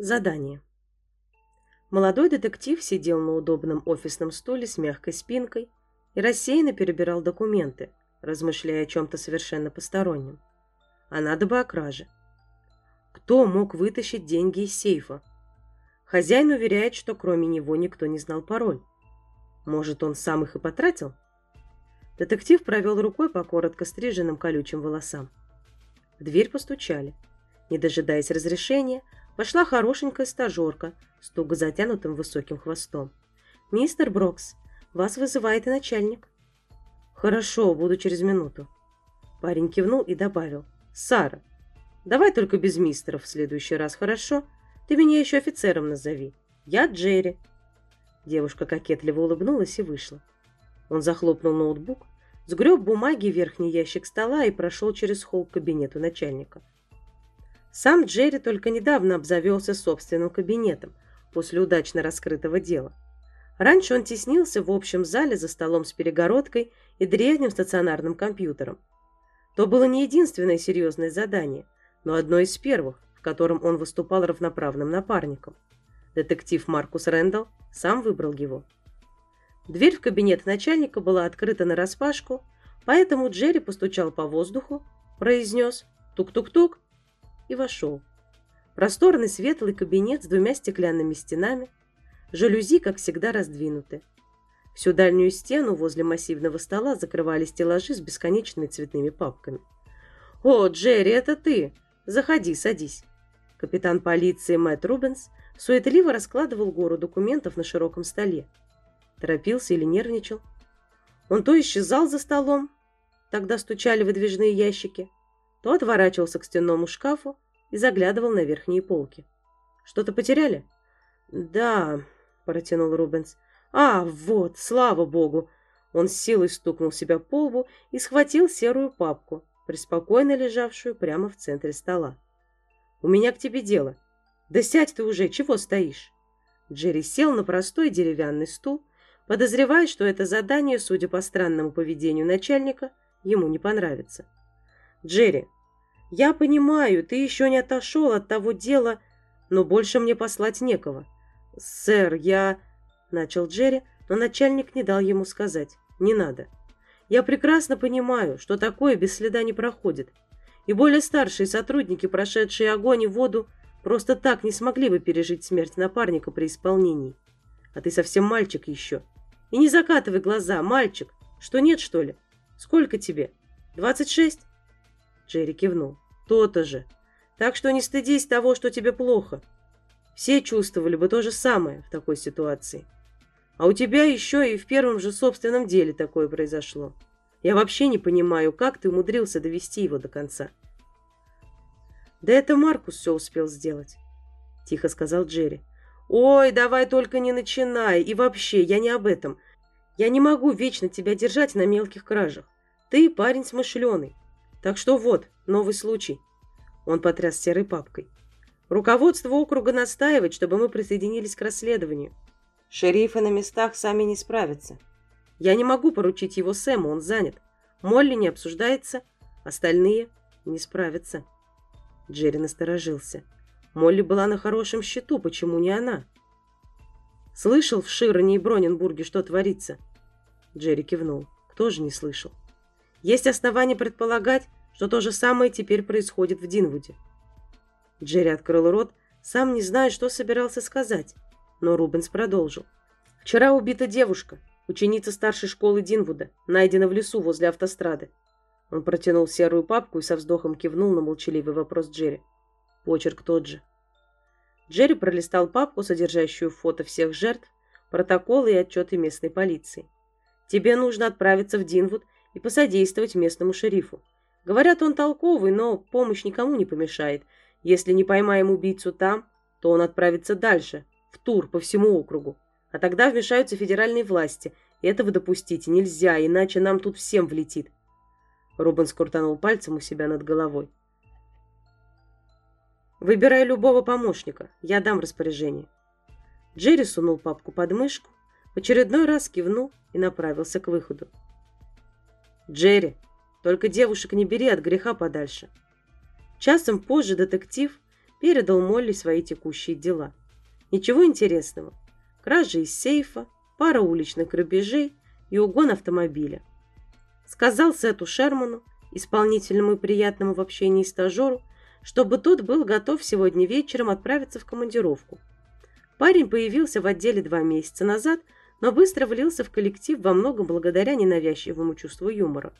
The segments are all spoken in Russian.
Задание. Молодой детектив сидел на удобном офисном стуле с мягкой спинкой и рассеянно перебирал документы, размышляя о чем-то совершенно постороннем. А надо бы о краже. Кто мог вытащить деньги из сейфа? Хозяин уверяет, что кроме него никто не знал пароль. Может, он сам их и потратил? Детектив провел рукой по коротко стриженным колючим волосам. В дверь постучали. Не дожидаясь разрешения, Вошла хорошенькая стажерка с туго затянутым высоким хвостом. «Мистер Брокс, вас вызывает и начальник». «Хорошо, буду через минуту». Парень кивнул и добавил. «Сара, давай только без мистеров в следующий раз, хорошо? Ты меня еще офицером назови. Я Джерри». Девушка кокетливо улыбнулась и вышла. Он захлопнул ноутбук, сгреб бумаги в верхний ящик стола и прошел через холл к кабинету начальника. Сам Джерри только недавно обзавелся собственным кабинетом после удачно раскрытого дела. Раньше он теснился в общем зале за столом с перегородкой и древним стационарным компьютером. То было не единственное серьезное задание, но одно из первых, в котором он выступал равноправным напарником. Детектив Маркус Рэндалл сам выбрал его. Дверь в кабинет начальника была открыта нараспашку, поэтому Джерри постучал по воздуху, произнес «тук-тук-тук» и вошел. Просторный светлый кабинет с двумя стеклянными стенами, жалюзи, как всегда, раздвинуты. Всю дальнюю стену возле массивного стола закрывали стеллажи с бесконечными цветными папками. «О, Джерри, это ты! Заходи, садись!» Капитан полиции Мэтт Рубенс суетливо раскладывал гору документов на широком столе. Торопился или нервничал. Он то исчезал за столом, тогда стучали выдвижные ящики, то отворачивался к стенному шкафу и заглядывал на верхние полки. «Что-то потеряли?» «Да», — протянул Рубенс. «А, вот, слава богу!» Он с силой стукнул себя по лбу и схватил серую папку, преспокойно лежавшую прямо в центре стола. «У меня к тебе дело. Да сядь ты уже, чего стоишь?» Джерри сел на простой деревянный стул, подозревая, что это задание, судя по странному поведению начальника, ему не понравится. Джерри, я понимаю, ты еще не отошел от того дела, но больше мне послать некого. Сэр, я... Начал Джерри, но начальник не дал ему сказать. Не надо. Я прекрасно понимаю, что такое без следа не проходит. И более старшие сотрудники, прошедшие огонь и воду, просто так не смогли бы пережить смерть напарника при исполнении. А ты совсем мальчик еще. И не закатывай глаза, мальчик. Что нет, что ли? Сколько тебе? Двадцать шесть? Джерри кивнул. То-то же. Так что не стыдись того, что тебе плохо. Все чувствовали бы то же самое в такой ситуации. А у тебя еще и в первом же собственном деле такое произошло. Я вообще не понимаю, как ты умудрился довести его до конца. Да это Маркус все успел сделать, тихо сказал Джерри. Ой, давай только не начинай. И вообще, я не об этом. Я не могу вечно тебя держать на мелких кражах. Ты парень смышленый. Так что вот, новый случай. Он потряс серой папкой. Руководство округа настаивает, чтобы мы присоединились к расследованию. Шерифы на местах сами не справятся. Я не могу поручить его Сэму, он занят. Молли не обсуждается, остальные не справятся. Джерри насторожился. Молли была на хорошем счету, почему не она? Слышал в Широне и Броненбурге, что творится? Джерри кивнул. Кто же не слышал? Есть основания предполагать, что то же самое теперь происходит в Динвуде. Джерри открыл рот, сам не зная, что собирался сказать, но Рубенс продолжил. «Вчера убита девушка, ученица старшей школы Динвуда, найдена в лесу возле автострады». Он протянул серую папку и со вздохом кивнул на молчаливый вопрос Джерри. Почерк тот же. Джерри пролистал папку, содержащую фото всех жертв, протоколы и отчеты местной полиции. «Тебе нужно отправиться в Динвуд и посодействовать местному шерифу. Говорят, он толковый, но помощь никому не помешает. Если не поймаем убийцу там, то он отправится дальше, в тур по всему округу. А тогда вмешаются федеральные власти. Этого допустить нельзя, иначе нам тут всем влетит. Рубен скрутанул пальцем у себя над головой. Выбирай любого помощника, я дам распоряжение. Джерри сунул папку под мышку, в очередной раз кивнул и направился к выходу. Джерри, только девушек не бери от греха подальше. Часом позже детектив, передал Молли свои текущие дела. Ничего интересного. Кража из сейфа, пара уличных грабежей и угон автомобиля. Сказал Сету Шерману, исполнительному и приятному в общении стажеру, чтобы тот был готов сегодня вечером отправиться в командировку. Парень появился в отделе два месяца назад, но быстро влился в коллектив во многом благодаря ненавязчивому чувству юмора.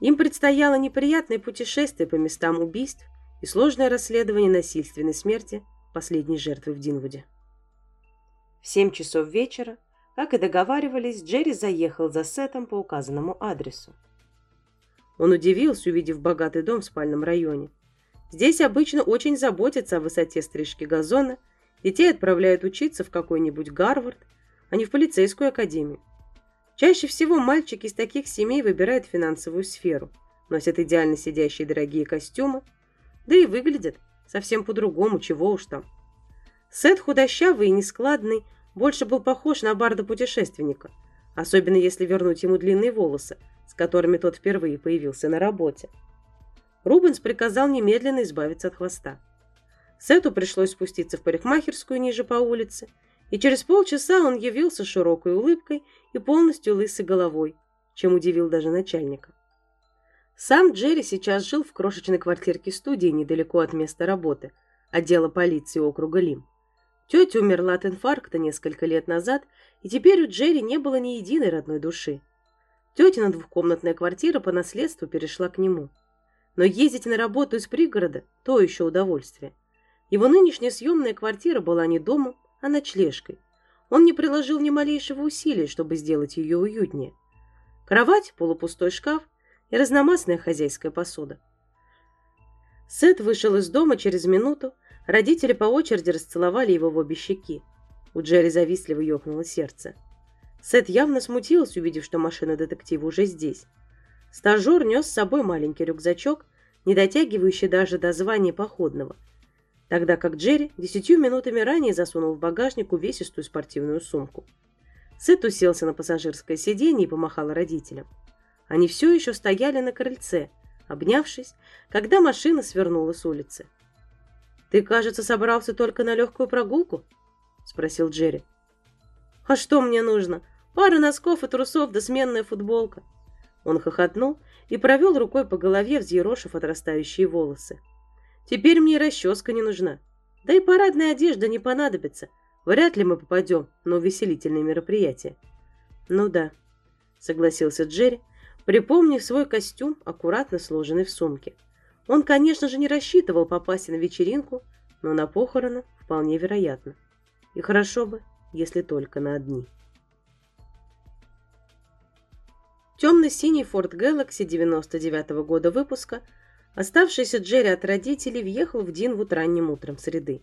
Им предстояло неприятное путешествие по местам убийств и сложное расследование насильственной смерти последней жертвы в Динвуде. В семь часов вечера, как и договаривались, Джерри заехал за Сетом по указанному адресу. Он удивился, увидев богатый дом в спальном районе. Здесь обычно очень заботятся о высоте стрижки газона, детей отправляют учиться в какой-нибудь Гарвард, а не в полицейскую академию. Чаще всего мальчики из таких семей выбирают финансовую сферу, носят идеально сидящие дорогие костюмы, да и выглядят совсем по-другому, чего уж там. Сет худощавый и нескладный, больше был похож на барда-путешественника, особенно если вернуть ему длинные волосы, с которыми тот впервые появился на работе. Рубенс приказал немедленно избавиться от хвоста. Сету пришлось спуститься в парикмахерскую ниже по улице и через полчаса он явился широкой улыбкой и полностью лысой головой, чем удивил даже начальника. Сам Джерри сейчас жил в крошечной квартирке студии недалеко от места работы, отдела полиции округа Лим. Тетя умерла от инфаркта несколько лет назад, и теперь у Джерри не было ни единой родной души. Тетина двухкомнатная квартира по наследству перешла к нему. Но ездить на работу из пригорода – то еще удовольствие. Его нынешняя съемная квартира была не домом, а ночлежкой. Он не приложил ни малейшего усилия, чтобы сделать ее уютнее. Кровать, полупустой шкаф и разномастная хозяйская посуда. Сет вышел из дома через минуту. Родители по очереди расцеловали его в обе щеки. У Джерри завистливо ёкнуло сердце. Сет явно смутился, увидев, что машина детектива уже здесь. Стажер нес с собой маленький рюкзачок, не дотягивающий даже до звания походного – тогда как Джерри десятью минутами ранее засунул в багажник увесистую спортивную сумку. Сет уселся на пассажирское сиденье и помахал родителям. Они все еще стояли на крыльце, обнявшись, когда машина свернула с улицы. «Ты, кажется, собрался только на легкую прогулку?» — спросил Джерри. «А что мне нужно? Пара носков и трусов да сменная футболка». Он хохотнул и провел рукой по голове, взъерошив отрастающие волосы. Теперь мне расческа не нужна. Да и парадная одежда не понадобится. Вряд ли мы попадем на увеселительные мероприятия. Ну да, согласился Джерри, припомнив свой костюм, аккуратно сложенный в сумке. Он, конечно же, не рассчитывал попасть на вечеринку, но на похороны вполне вероятно. И хорошо бы, если только на одни. Темно-синий Ford Galaxy 99 -го года выпуска – Оставшийся Джерри от родителей въехал в Динвуд ранним утром среды.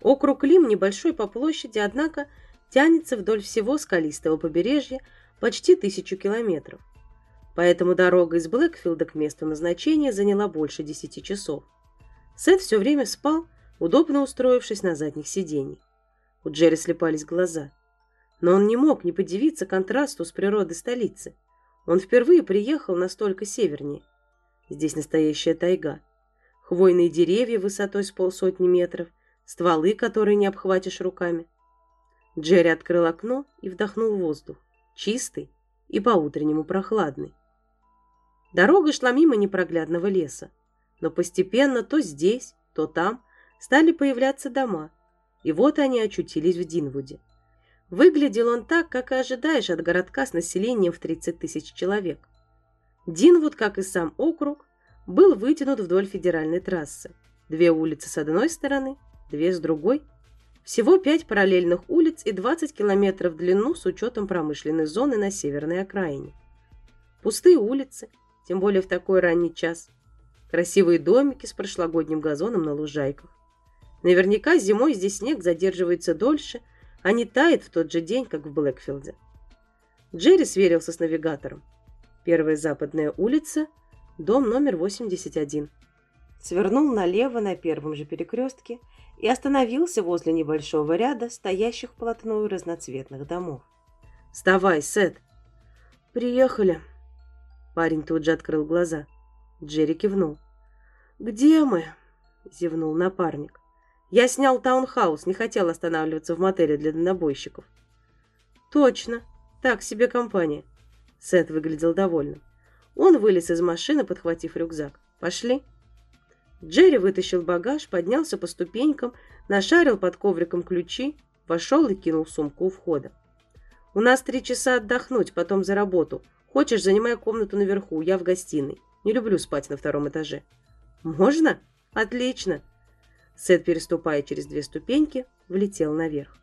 Округ Лим небольшой по площади, однако тянется вдоль всего скалистого побережья почти тысячу километров. Поэтому дорога из Блэкфилда к месту назначения заняла больше десяти часов. Сет все время спал, удобно устроившись на задних сиденьях. У Джерри слепались глаза. Но он не мог не подивиться контрасту с природой столицы. Он впервые приехал настолько севернее. Здесь настоящая тайга. Хвойные деревья высотой с полсотни метров, стволы, которые не обхватишь руками. Джерри открыл окно и вдохнул воздух, чистый и по-утреннему прохладный. Дорога шла мимо непроглядного леса, но постепенно то здесь, то там стали появляться дома, и вот они очутились в Динвуде. Выглядел он так, как и ожидаешь от городка с населением в 30 тысяч человек. Динвуд, как и сам округ, был вытянут вдоль федеральной трассы. Две улицы с одной стороны, две с другой. Всего пять параллельных улиц и 20 километров в длину с учетом промышленной зоны на северной окраине. Пустые улицы, тем более в такой ранний час. Красивые домики с прошлогодним газоном на лужайках. Наверняка зимой здесь снег задерживается дольше, а не тает в тот же день, как в Блэкфилде. Джерри сверился с навигатором. Первая западная улица, дом номер 81. Свернул налево на первом же перекрестке и остановился возле небольшого ряда стоящих вплотную разноцветных домов. «Вставай, Сет!» «Приехали!» Парень тут же открыл глаза. Джерри кивнул. «Где мы?» — зевнул напарник. «Я снял таунхаус, не хотел останавливаться в мотеле для дальнобойщиков». «Точно. Так себе компания». Сет выглядел довольным. Он вылез из машины, подхватив рюкзак. «Пошли». Джерри вытащил багаж, поднялся по ступенькам, нашарил под ковриком ключи, вошел и кинул сумку у входа. «У нас три часа отдохнуть, потом за работу. Хочешь, занимай комнату наверху, я в гостиной. Не люблю спать на втором этаже». «Можно? Отлично!» Сет, переступая через две ступеньки, влетел наверх.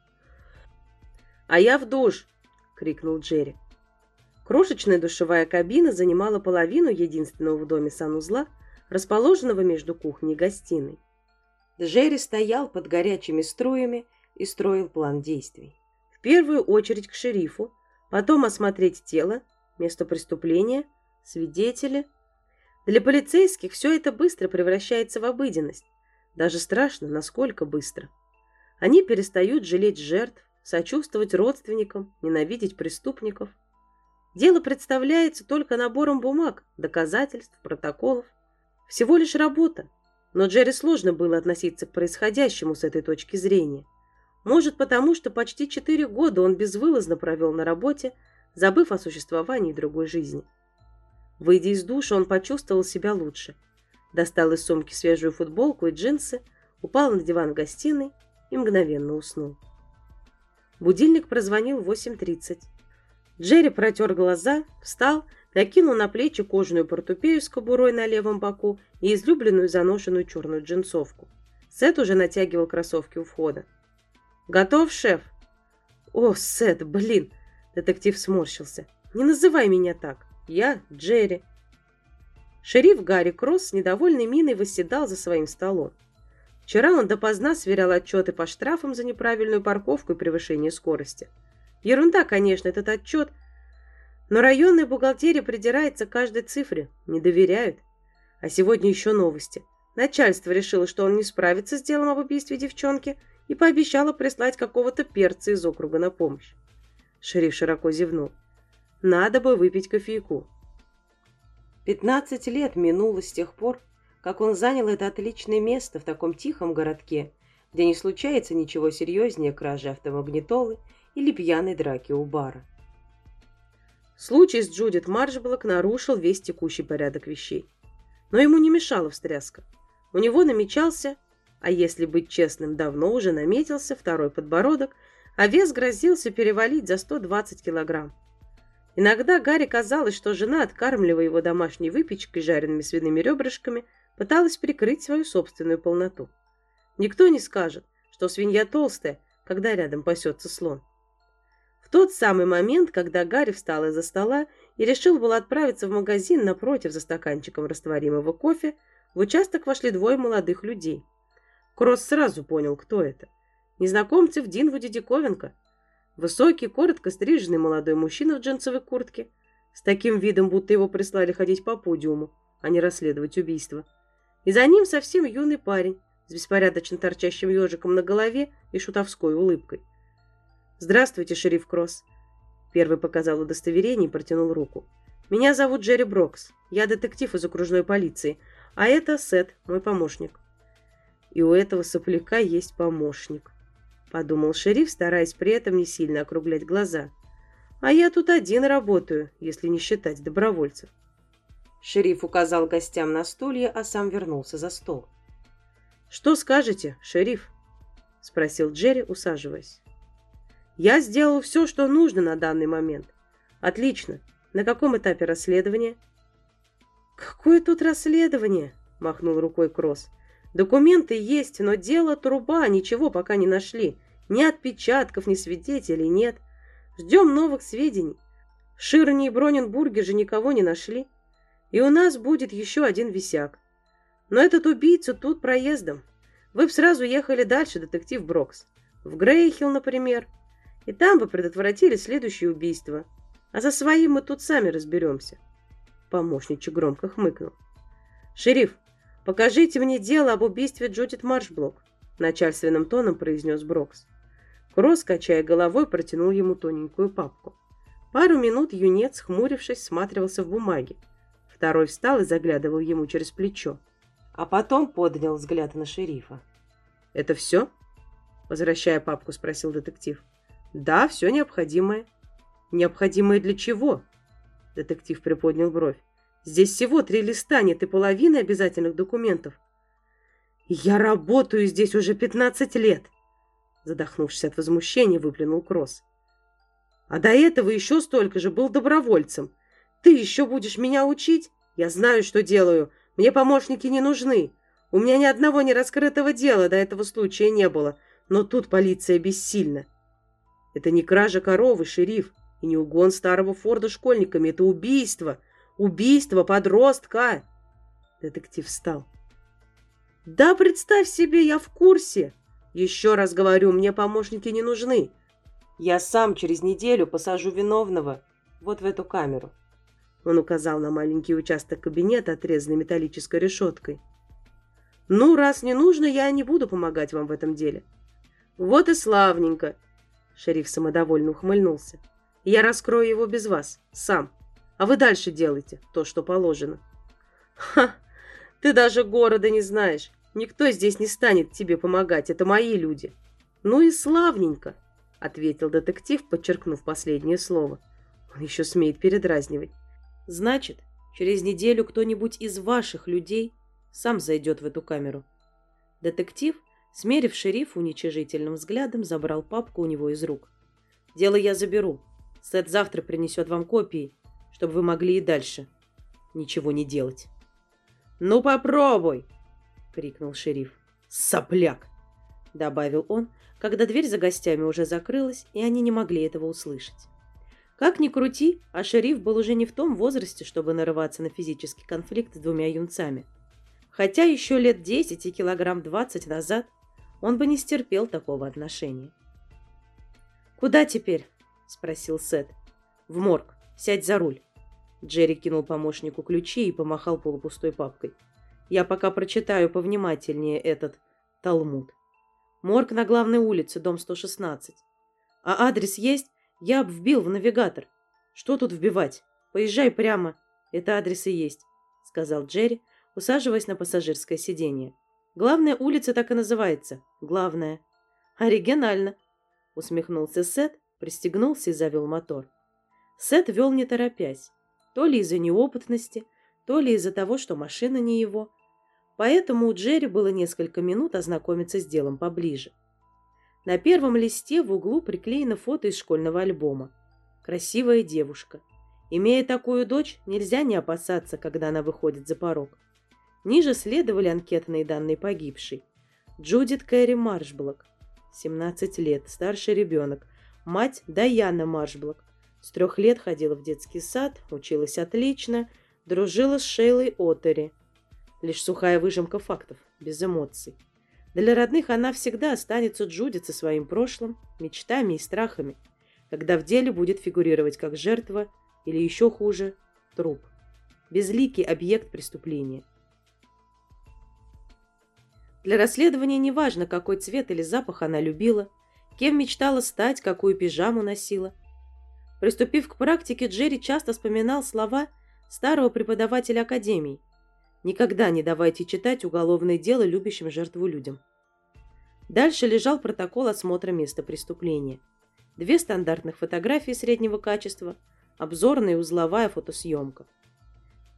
«А я в душ!» — крикнул Джерри. Крошечная душевая кабина занимала половину единственного в доме санузла, расположенного между кухней и гостиной. Джерри стоял под горячими струями и строил план действий. В первую очередь к шерифу, потом осмотреть тело, место преступления, свидетели. Для полицейских все это быстро превращается в обыденность. Даже страшно, насколько быстро. Они перестают жалеть жертв, сочувствовать родственникам, ненавидеть преступников – Дело представляется только набором бумаг, доказательств, протоколов. Всего лишь работа. Но Джерри сложно было относиться к происходящему с этой точки зрения. Может, потому что почти четыре года он безвылазно провел на работе, забыв о существовании другой жизни. Выйдя из душа, он почувствовал себя лучше. Достал из сумки свежую футболку и джинсы, упал на диван в гостиной и мгновенно уснул. Будильник прозвонил в 8.30. Джерри протер глаза, встал, накинул на плечи кожаную портупею с кобурой на левом боку и излюбленную заношенную черную джинсовку. Сет уже натягивал кроссовки у входа. «Готов, шеф?» «О, Сет, блин!» Детектив сморщился. «Не называй меня так. Я Джерри». Шериф Гарри Кросс с недовольной миной восседал за своим столом. Вчера он допоздна сверял отчеты по штрафам за неправильную парковку и превышение скорости. Ерунда, конечно, этот отчет. Но районная бухгалтерия придирается к каждой цифре, не доверяют. А сегодня еще новости. Начальство решило, что он не справится с делом об убийстве девчонки и пообещало прислать какого-то перца из округа на помощь. Шериф широко зевнул. Надо бы выпить кофейку. Пятнадцать лет минуло с тех пор, как он занял это отличное место в таком тихом городке, где не случается ничего серьезнее кражи автомагнитолы или пьяной драки у бара. Случай с Джудит Маршблок нарушил весь текущий порядок вещей. Но ему не мешала встряска. У него намечался, а если быть честным, давно уже наметился второй подбородок, а вес грозился перевалить за 120 килограмм. Иногда Гарри казалось, что жена, откармливая его домашней выпечкой, жареными свиными ребрышками, пыталась прикрыть свою собственную полноту. Никто не скажет, что свинья толстая, когда рядом пасется слон тот самый момент, когда Гарри встал из-за стола и решил было отправиться в магазин напротив за стаканчиком растворимого кофе, в участок вошли двое молодых людей. Кросс сразу понял, кто это. Незнакомцы в Динвуде диковинка. Высокий, коротко стриженный молодой мужчина в джинсовой куртке, с таким видом, будто его прислали ходить по подиуму, а не расследовать убийство. И за ним совсем юный парень с беспорядочно торчащим ежиком на голове и шутовской улыбкой. «Здравствуйте, шериф Кросс». Первый показал удостоверение и протянул руку. «Меня зовут Джерри Брокс. Я детектив из окружной полиции. А это Сет, мой помощник». «И у этого сопляка есть помощник», — подумал шериф, стараясь при этом не сильно округлять глаза. «А я тут один работаю, если не считать добровольцев». Шериф указал гостям на стулья, а сам вернулся за стол. «Что скажете, шериф?» — спросил Джерри, усаживаясь. Я сделал все, что нужно на данный момент. Отлично. На каком этапе расследования? Какое тут расследование? Махнул рукой Кросс. Документы есть, но дело труба, ничего пока не нашли. Ни отпечатков, ни свидетелей нет. Ждем новых сведений. В Ширне и Броненбурге же никого не нашли. И у нас будет еще один висяк. Но этот убийца тут проездом. Вы бы сразу ехали дальше, детектив Брокс. В Грейхилл, например. И там бы предотвратили следующее убийство. А за своим мы тут сами разберемся. Помощничек громко хмыкнул. «Шериф, покажите мне дело об убийстве Джудит Маршблок», начальственным тоном произнес Брокс. Кросс, качая головой, протянул ему тоненькую папку. Пару минут юнец, хмурившись, всматривался в бумаги. Второй встал и заглядывал ему через плечо. а потом поднял взгляд на шерифа. «Это все?» Возвращая папку, спросил детектив. «Да, все необходимое». «Необходимое для чего?» Детектив приподнял бровь. «Здесь всего три листа, нет и половины обязательных документов». «Я работаю здесь уже пятнадцать лет!» Задохнувшись от возмущения, выплюнул Кросс. «А до этого еще столько же был добровольцем. Ты еще будешь меня учить? Я знаю, что делаю. Мне помощники не нужны. У меня ни одного нераскрытого дела до этого случая не было. Но тут полиция бессильна. Это не кража коровы, шериф, и не угон старого Форда школьниками. Это убийство. Убийство подростка. Детектив встал. Да, представь себе, я в курсе. Еще раз говорю, мне помощники не нужны. Я сам через неделю посажу виновного вот в эту камеру. Он указал на маленький участок кабинета, отрезанный металлической решеткой. «Ну, раз не нужно, я не буду помогать вам в этом деле». «Вот и славненько!» Шериф самодовольно ухмыльнулся. «Я раскрою его без вас, сам. А вы дальше делайте то, что положено». «Ха! Ты даже города не знаешь. Никто здесь не станет тебе помогать. Это мои люди». «Ну и славненько!» ответил детектив, подчеркнув последнее слово. Он еще смеет передразнивать. Значит, через неделю кто-нибудь из ваших людей сам зайдет в эту камеру. Детектив, смерив шерифа уничижительным взглядом, забрал папку у него из рук. Дело я заберу. Сет завтра принесет вам копии, чтобы вы могли и дальше ничего не делать. «Ну попробуй!» — крикнул шериф. «Сопляк!» — добавил он, когда дверь за гостями уже закрылась, и они не могли этого услышать. Как ни крути, а шериф был уже не в том возрасте, чтобы нарываться на физический конфликт с двумя юнцами. Хотя еще лет десять и килограмм двадцать назад он бы не стерпел такого отношения. «Куда теперь?» – спросил Сет. «В морг. Сядь за руль». Джерри кинул помощнику ключи и помахал полупустой папкой. «Я пока прочитаю повнимательнее этот Талмуд. Морг на главной улице, дом 116. А адрес есть? Я вбил в навигатор. Что тут вбивать? Поезжай прямо. Это адрес и есть, сказал Джерри, усаживаясь на пассажирское сиденье. Главная улица так и называется. Главная. Оригинально, усмехнулся Сет, пристегнулся и завел мотор. Сет вел не торопясь, то ли из-за неопытности, то ли из-за того, что машина не его. Поэтому у Джерри было несколько минут ознакомиться с делом поближе. На первом листе в углу приклеено фото из школьного альбома. Красивая девушка. Имея такую дочь, нельзя не опасаться, когда она выходит за порог. Ниже следовали анкетные данные погибшей. Джудит Кэрри Маршблок, 17 лет, старший ребенок. Мать Даяна Маршблок. С трех лет ходила в детский сад, училась отлично, дружила с Шейлой Оттери. Лишь сухая выжимка фактов, без эмоций. Для родных она всегда останется Джудит со своим прошлым, мечтами и страхами, когда в деле будет фигурировать как жертва или еще хуже – труп. Безликий объект преступления. Для расследования не важно, какой цвет или запах она любила, кем мечтала стать, какую пижаму носила. Приступив к практике, Джерри часто вспоминал слова старого преподавателя академии – Никогда не давайте читать уголовное дело любящим жертву людям. Дальше лежал протокол осмотра места преступления. Две стандартных фотографии среднего качества, обзорная и узловая фотосъемка.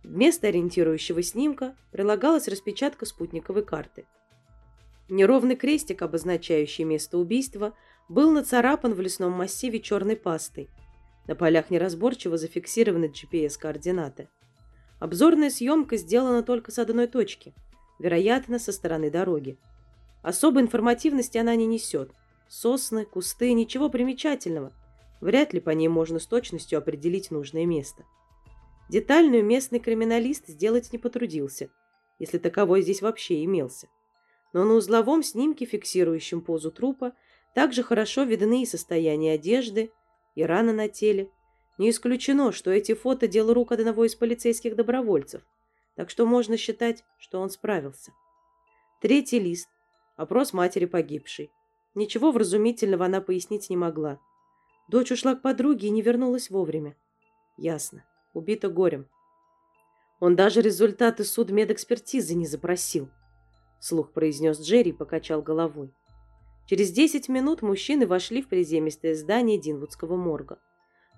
Вместо ориентирующего снимка прилагалась распечатка спутниковой карты. Неровный крестик, обозначающий место убийства, был нацарапан в лесном массиве черной пастой. На полях неразборчиво зафиксированы GPS-координаты. Обзорная съемка сделана только с одной точки, вероятно, со стороны дороги. Особой информативности она не несет. Сосны, кусты, ничего примечательного. Вряд ли по ней можно с точностью определить нужное место. Детальную местный криминалист сделать не потрудился, если таковой здесь вообще имелся. Но на узловом снимке, фиксирующем позу трупа, также хорошо видны и состояние одежды, и раны на теле, не исключено, что эти фото – дело рук одного из полицейских добровольцев, так что можно считать, что он справился. Третий лист. Опрос матери погибшей. Ничего вразумительного она пояснить не могла. Дочь ушла к подруге и не вернулась вовремя. Ясно. Убита горем. Он даже результаты судмедэкспертизы не запросил. Слух произнес Джерри и покачал головой. Через десять минут мужчины вошли в приземистое здание Динвудского морга.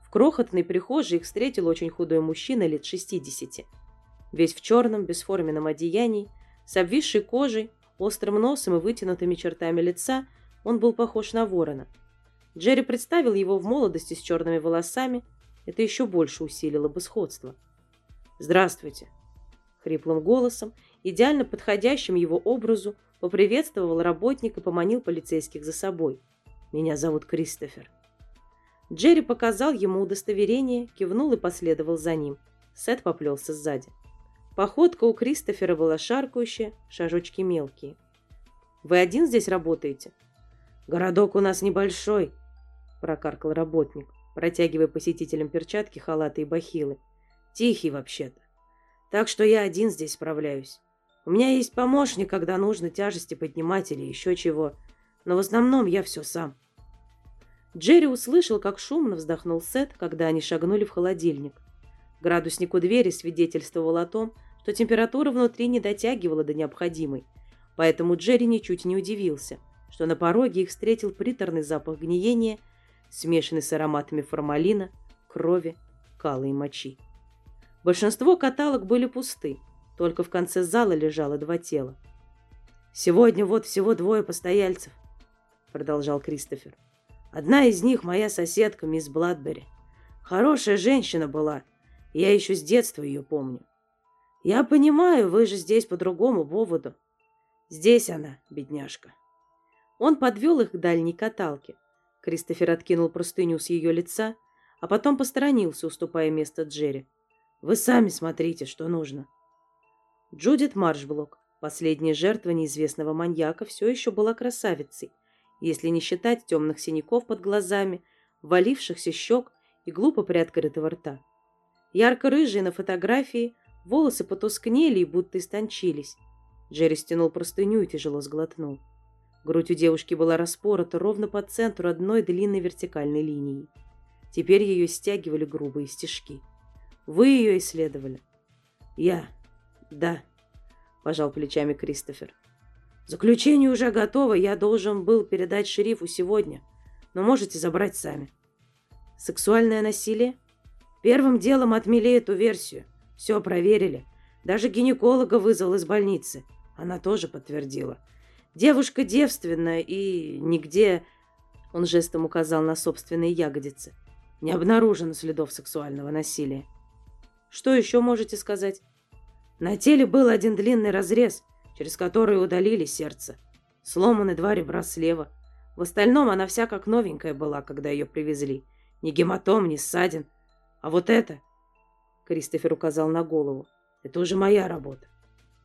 В крохотной прихожей их встретил очень худой мужчина лет шестидесяти. Весь в черном, бесформенном одеянии, с обвисшей кожей, острым носом и вытянутыми чертами лица, он был похож на ворона. Джерри представил его в молодости с черными волосами. Это еще больше усилило бы сходство. «Здравствуйте!» Хриплым голосом, идеально подходящим его образу, поприветствовал работник и поманил полицейских за собой. «Меня зовут Кристофер». Джерри показал ему удостоверение, кивнул и последовал за ним. Сет поплелся сзади. Походка у Кристофера была шаркающая, шажочки мелкие. «Вы один здесь работаете?» «Городок у нас небольшой», – прокаркал работник, протягивая посетителям перчатки, халаты и бахилы. «Тихий вообще-то. Так что я один здесь справляюсь. У меня есть помощник, когда нужно тяжести поднимать или еще чего. Но в основном я все сам. Джерри услышал, как шумно вздохнул Сет, когда они шагнули в холодильник. Градусник у двери свидетельствовал о том, что температура внутри не дотягивала до необходимой. Поэтому Джерри ничуть не удивился, что на пороге их встретил приторный запах гниения, смешанный с ароматами формалина, крови, кала и мочи. Большинство каталог были пусты, только в конце зала лежало два тела. «Сегодня вот всего двое постояльцев», — продолжал Кристофер. «Одна из них моя соседка, мисс Бладбери. Хорошая женщина была, я еще с детства ее помню. Я понимаю, вы же здесь по другому поводу. Здесь она, бедняжка». Он подвел их к дальней каталке. Кристофер откинул простыню с ее лица, а потом посторонился, уступая место Джерри. «Вы сами смотрите, что нужно». Джудит Маршблок, последняя жертва неизвестного маньяка, все еще была красавицей, если не считать темных синяков под глазами, валившихся щек и глупо приоткрытого рта. Ярко-рыжие на фотографии, волосы потускнели и будто истончились. Джерри стянул простыню и тяжело сглотнул. Грудь у девушки была распорота ровно по центру одной длинной вертикальной линии. Теперь ее стягивали грубые стежки. Вы ее исследовали? Я. «Да», – пожал плечами Кристофер. «Заключение уже готово, я должен был передать шерифу сегодня, но можете забрать сами». «Сексуальное насилие?» «Первым делом отмели эту версию. Все проверили. Даже гинеколога вызвал из больницы. Она тоже подтвердила. Девушка девственная и нигде...» Он жестом указал на собственные ягодицы. «Не обнаружено следов сексуального насилия». «Что еще можете сказать?» На теле был один длинный разрез, через который удалили сердце. Сломаны два ребра слева. В остальном она вся как новенькая была, когда ее привезли. Ни гематом, ни ссадин. А вот это... Кристофер указал на голову. Это уже моя работа.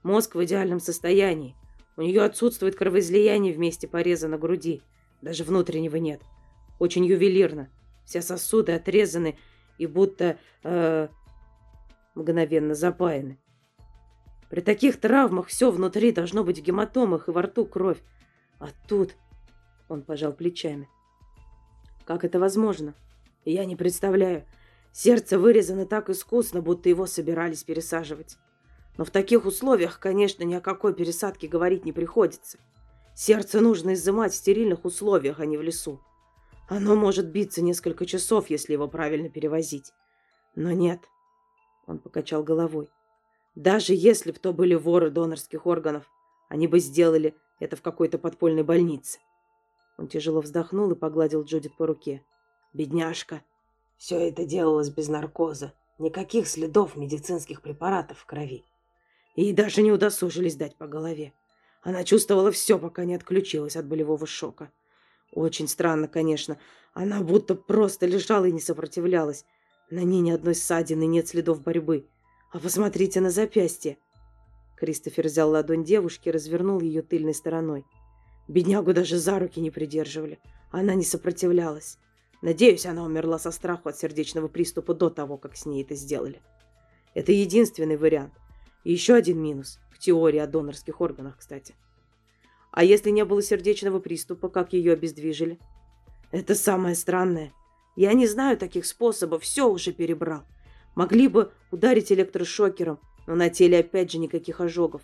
Мозг в идеальном состоянии. У нее отсутствует кровоизлияние в месте пореза на груди. Даже внутреннего нет. Очень ювелирно. Все сосуды отрезаны и будто э, мгновенно запаяны. При таких травмах все внутри должно быть в гематомах и во рту кровь. А тут... Он пожал плечами. Как это возможно? Я не представляю. Сердце вырезано так искусно, будто его собирались пересаживать. Но в таких условиях, конечно, ни о какой пересадке говорить не приходится. Сердце нужно изымать в стерильных условиях, а не в лесу. Оно может биться несколько часов, если его правильно перевозить. Но нет. Он покачал головой. Даже если бы то были воры донорских органов, они бы сделали это в какой-то подпольной больнице. Он тяжело вздохнул и погладил Джудит по руке. «Бедняжка!» Все это делалось без наркоза. Никаких следов медицинских препаратов в крови. Ей даже не удосужились дать по голове. Она чувствовала все, пока не отключилась от болевого шока. Очень странно, конечно. Она будто просто лежала и не сопротивлялась. На ней ни одной ссадины, нет следов борьбы. А посмотрите на запястье. Кристофер взял ладонь девушки и развернул ее тыльной стороной. Беднягу даже за руки не придерживали. Она не сопротивлялась. Надеюсь, она умерла со страху от сердечного приступа до того, как с ней это сделали. Это единственный вариант. И еще один минус. В теории о донорских органах, кстати. А если не было сердечного приступа, как ее обездвижили? Это самое странное. Я не знаю таких способов, все уже перебрал. Могли бы ударить электрошокером, Но на теле опять же никаких ожогов.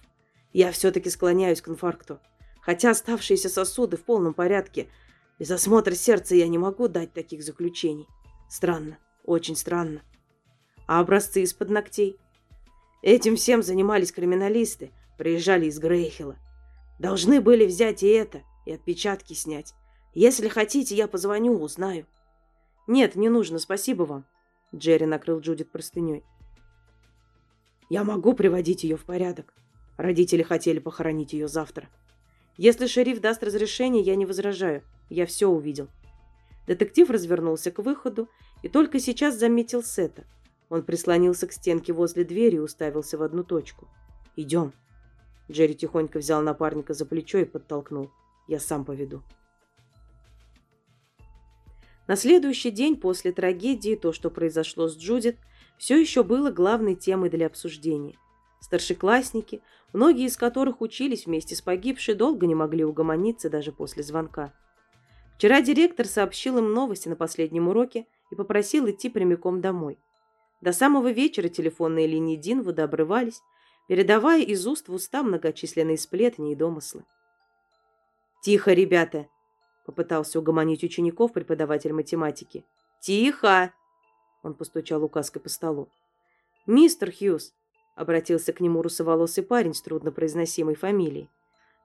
Я все-таки склоняюсь к инфаркту. Хотя оставшиеся сосуды в полном порядке. Без осмотра сердца я не могу дать таких заключений. Странно, очень странно. А образцы из-под ногтей? Этим всем занимались криминалисты, приезжали из Грейхела. Должны были взять и это, и отпечатки снять. Если хотите, я позвоню, узнаю. Нет, не нужно, спасибо вам. Джерри накрыл Джудит простыней. Я могу приводить ее в порядок. Родители хотели похоронить ее завтра. Если шериф даст разрешение, я не возражаю. Я все увидел. Детектив развернулся к выходу и только сейчас заметил Сета. Он прислонился к стенке возле двери и уставился в одну точку. «Идем». Джерри тихонько взял напарника за плечо и подтолкнул. «Я сам поведу». На следующий день после трагедии то, что произошло с Джудит, все еще было главной темой для обсуждения. Старшеклассники, многие из которых учились вместе с погибшей, долго не могли угомониться даже после звонка. Вчера директор сообщил им новости на последнем уроке и попросил идти прямиком домой. До самого вечера телефонные линии Динвуда обрывались, передавая из уст в уста многочисленные сплетни и домыслы. «Тихо, ребята!» — попытался угомонить учеников преподаватель математики. «Тихо!» — он постучал указкой по столу. «Мистер Хьюз!» — обратился к нему русоволосый парень с труднопроизносимой фамилией.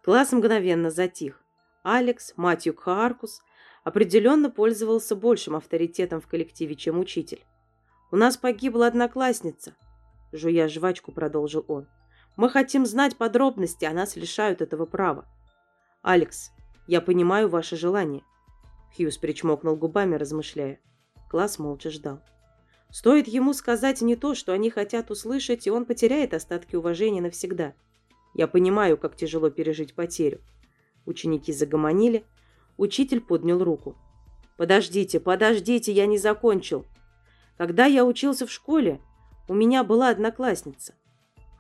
Класс мгновенно затих. Алекс, Матью Кхааркус, определенно пользовался большим авторитетом в коллективе, чем учитель. «У нас погибла одноклассница», — жуя жвачку, продолжил он. «Мы хотим знать подробности, а нас лишают этого права». «Алекс, я понимаю ваше желание», — Хьюз причмокнул губами, размышляя. Класс молча ждал. Стоит ему сказать не то, что они хотят услышать, и он потеряет остатки уважения навсегда. Я понимаю, как тяжело пережить потерю. Ученики загомонили. Учитель поднял руку. «Подождите, подождите, я не закончил. Когда я учился в школе, у меня была одноклассница».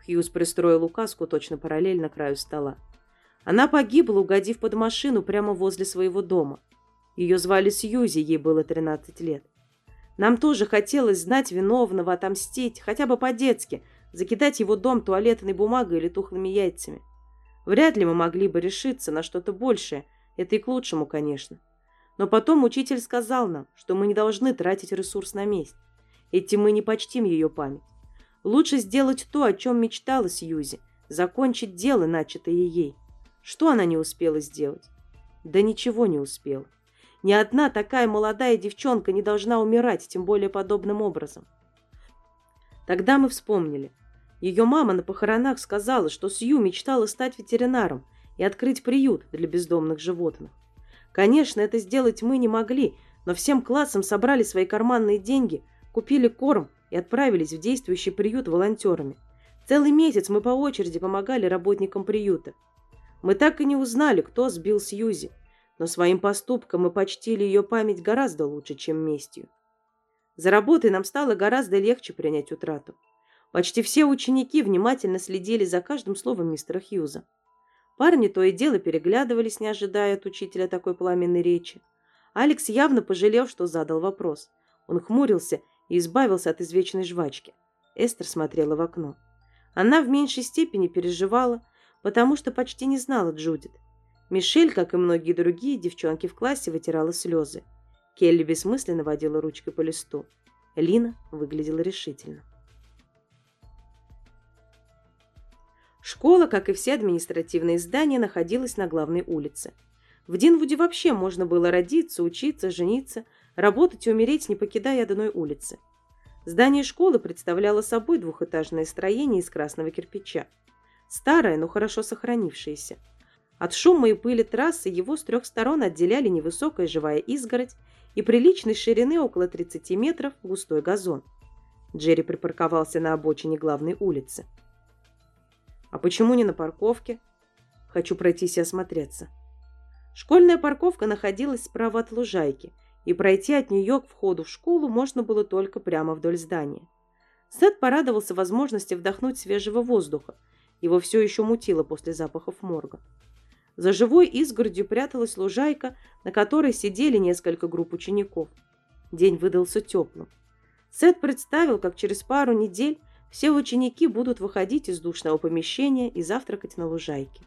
Хьюз пристроил указку точно параллельно краю стола. Она погибла, угодив под машину прямо возле своего дома. Ее звали Сьюзи, ей было 13 лет. Нам тоже хотелось знать виновного, отомстить, хотя бы по-детски, закидать его дом туалетной бумагой или тухлыми яйцами. Вряд ли мы могли бы решиться на что-то большее, это и к лучшему, конечно. Но потом учитель сказал нам, что мы не должны тратить ресурс на месть. Этим мы не почтим ее память. Лучше сделать то, о чем мечтала Сьюзи, закончить дело, начатое ей. Что она не успела сделать? Да ничего не успела. Ни одна такая молодая девчонка не должна умирать, тем более подобным образом. Тогда мы вспомнили, ее мама на похоронах сказала, что Сью мечтала стать ветеринаром и открыть приют для бездомных животных. Конечно, это сделать мы не могли, но всем классом собрали свои карманные деньги, купили корм и отправились в действующий приют волонтерами. Целый месяц мы по очереди помогали работникам приюта. Мы так и не узнали, кто сбил Сьюзи, но своим поступком мы почтили ее память гораздо лучше, чем местью. За работой нам стало гораздо легче принять утрату. Почти все ученики внимательно следили за каждым словом мистера Хьюза. Парни то и дело переглядывались, не ожидая от учителя такой пламенной речи. Алекс явно пожалел, что задал вопрос. Он хмурился и избавился от извечной жвачки. Эстер смотрела в окно. Она в меньшей степени переживала, потому что почти не знала Джудит. Мишель, как и многие другие девчонки в классе, вытирала слезы. Келли бессмысленно водила ручкой по листу. Лина выглядела решительно. Школа, как и все административные здания, находилась на главной улице. В Динвуде вообще можно было родиться, учиться, жениться, работать и умереть, не покидая одной улицы. Здание школы представляло собой двухэтажное строение из красного кирпича. Старое, но хорошо сохранившееся. От шума и пыли трассы его с трех сторон отделяли невысокая живая изгородь и приличной ширины около 30 метров густой газон. Джерри припарковался на обочине главной улицы. А почему не на парковке? Хочу пройтись и осмотреться. Школьная парковка находилась справа от лужайки, и пройти от нее к входу в школу можно было только прямо вдоль здания. Сет порадовался возможности вдохнуть свежего воздуха. Его все еще мутило после запахов морга. За живой изгородью пряталась лужайка, на которой сидели несколько групп учеников. День выдался теплым. Сет представил, как через пару недель все ученики будут выходить из душного помещения и завтракать на лужайке.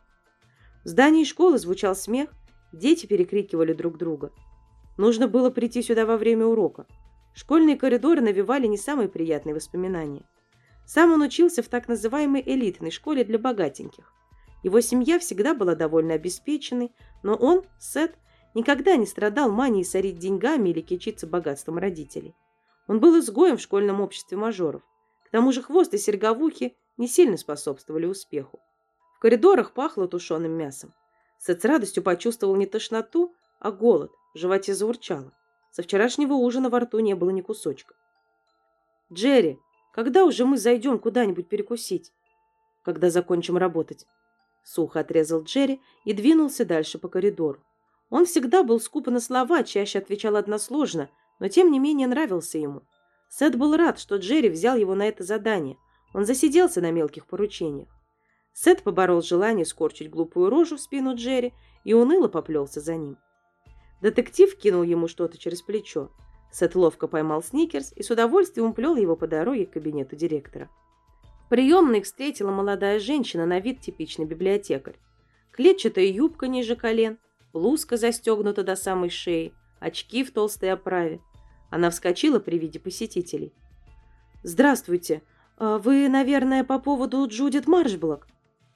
В здании школы звучал смех, дети перекрикивали друг друга. Нужно было прийти сюда во время урока. Школьные коридоры навевали не самые приятные воспоминания. Сам он учился в так называемой элитной школе для богатеньких. Его семья всегда была довольно обеспеченной, но он, Сет, никогда не страдал манией сорить деньгами или кичиться богатством родителей. Он был изгоем в школьном обществе мажоров. К тому же хвост и серьговухи не сильно способствовали успеху. В коридорах пахло тушеным мясом. Сет с радостью почувствовал не тошноту, а голод, в животе заурчало. Со вчерашнего ужина во рту не было ни кусочка. «Джерри, когда уже мы зайдем куда-нибудь перекусить?» «Когда закончим работать», — сухо отрезал Джерри и двинулся дальше по коридору. Он всегда был скуп на слова, чаще отвечал односложно, но тем не менее нравился ему. Сет был рад, что Джерри взял его на это задание. Он засиделся на мелких поручениях. Сет поборол желание скорчить глупую рожу в спину Джерри и уныло поплелся за ним. Детектив кинул ему что-то через плечо. Сет ловко поймал сникерс и с удовольствием уплел его по дороге к кабинету директора. В приемной их встретила молодая женщина на вид типичный библиотекарь. Клетчатая юбка ниже колен, блузка застегнута до самой шеи, очки в толстой оправе. Она вскочила при виде посетителей. «Здравствуйте. А вы, наверное, по поводу Джудит Маршблок?»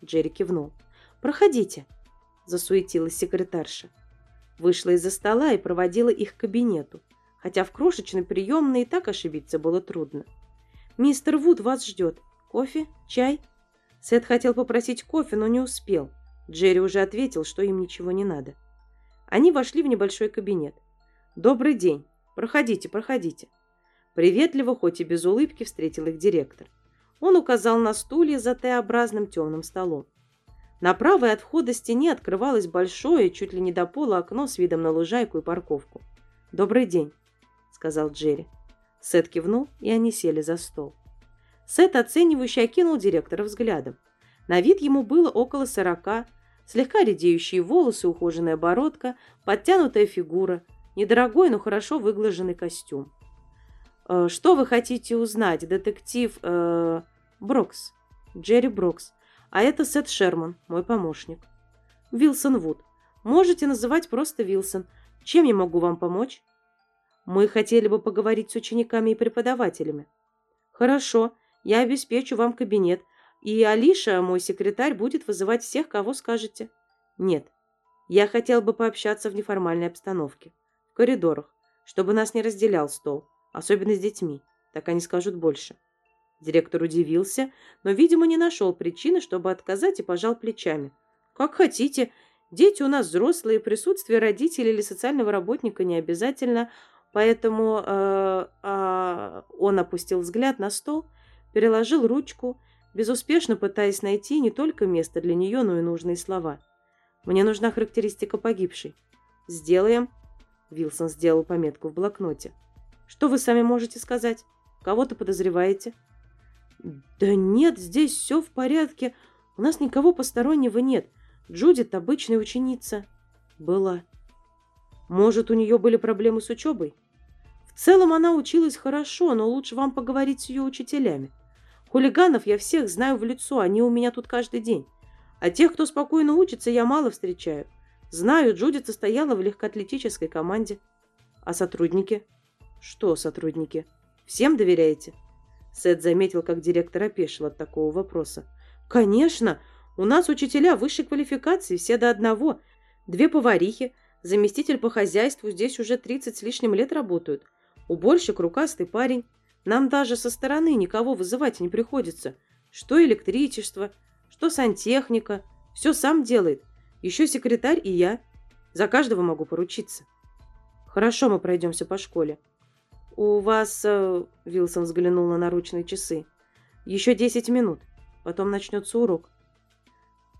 Джерри кивнул. «Проходите», – засуетилась секретарша. Вышла из-за стола и проводила их к кабинету, хотя в крошечной приемной и так ошибиться было трудно. «Мистер Вуд вас ждет. Кофе? Чай?» Сет хотел попросить кофе, но не успел. Джерри уже ответил, что им ничего не надо. Они вошли в небольшой кабинет. «Добрый день. Проходите, проходите». Приветливо, хоть и без улыбки, встретил их директор. Он указал на стулья за Т-образным темным столом. На правой от входа стене открывалось большое, чуть ли не до пола окно с видом на лужайку и парковку. «Добрый день», — сказал Джерри. Сет кивнул, и они сели за стол. Сет оценивающе окинул директора взглядом. На вид ему было около сорока, слегка редеющие волосы, ухоженная бородка, подтянутая фигура, недорогой, но хорошо выглаженный костюм. Э, «Что вы хотите узнать, детектив э, Брокс?» «Джерри Брокс. А это Сет Шерман, мой помощник». «Вилсон Вуд. Можете называть просто Вилсон. Чем я могу вам помочь?» «Мы хотели бы поговорить с учениками и преподавателями». «Хорошо. Я обеспечу вам кабинет. И Алиша, мой секретарь, будет вызывать всех, кого скажете». «Нет. Я хотел бы пообщаться в неформальной обстановке. В коридорах, чтобы нас не разделял стол особенно с детьми. Так они скажут больше. Директор удивился, но, видимо, не нашел причины, чтобы отказать и пожал плечами. «Как хотите. Дети у нас взрослые, присутствие родителей или социального работника не обязательно, поэтому...» э, э, Он опустил взгляд на стол, переложил ручку, безуспешно пытаясь найти не только место для нее, но и нужные слова. «Мне нужна характеристика погибшей». «Сделаем». Вилсон сделал пометку в блокноте. Что вы сами можете сказать? Кого-то подозреваете? Да нет, здесь все в порядке. У нас никого постороннего нет. Джудит обычная ученица. Была. Может, у нее были проблемы с учебой? В целом она училась хорошо, но лучше вам поговорить с ее учителями. Хулиганов я всех знаю в лицо, они у меня тут каждый день. А тех, кто спокойно учится, я мало встречаю. Знаю, Джудит состояла в легкоатлетической команде. А сотрудники? Что, сотрудники, всем доверяете? Сет заметил, как директор опешил от такого вопроса. Конечно, у нас учителя высшей квалификации, все до одного. Две поварихи, заместитель по хозяйству, здесь уже 30 с лишним лет работают. Уборщик, рукастый парень. Нам даже со стороны никого вызывать не приходится. Что электричество, что сантехника. Все сам делает. Еще секретарь и я. За каждого могу поручиться. Хорошо, мы пройдемся по школе. «У вас...» э, — Вилсон взглянул на наручные часы. «Еще десять минут. Потом начнется урок».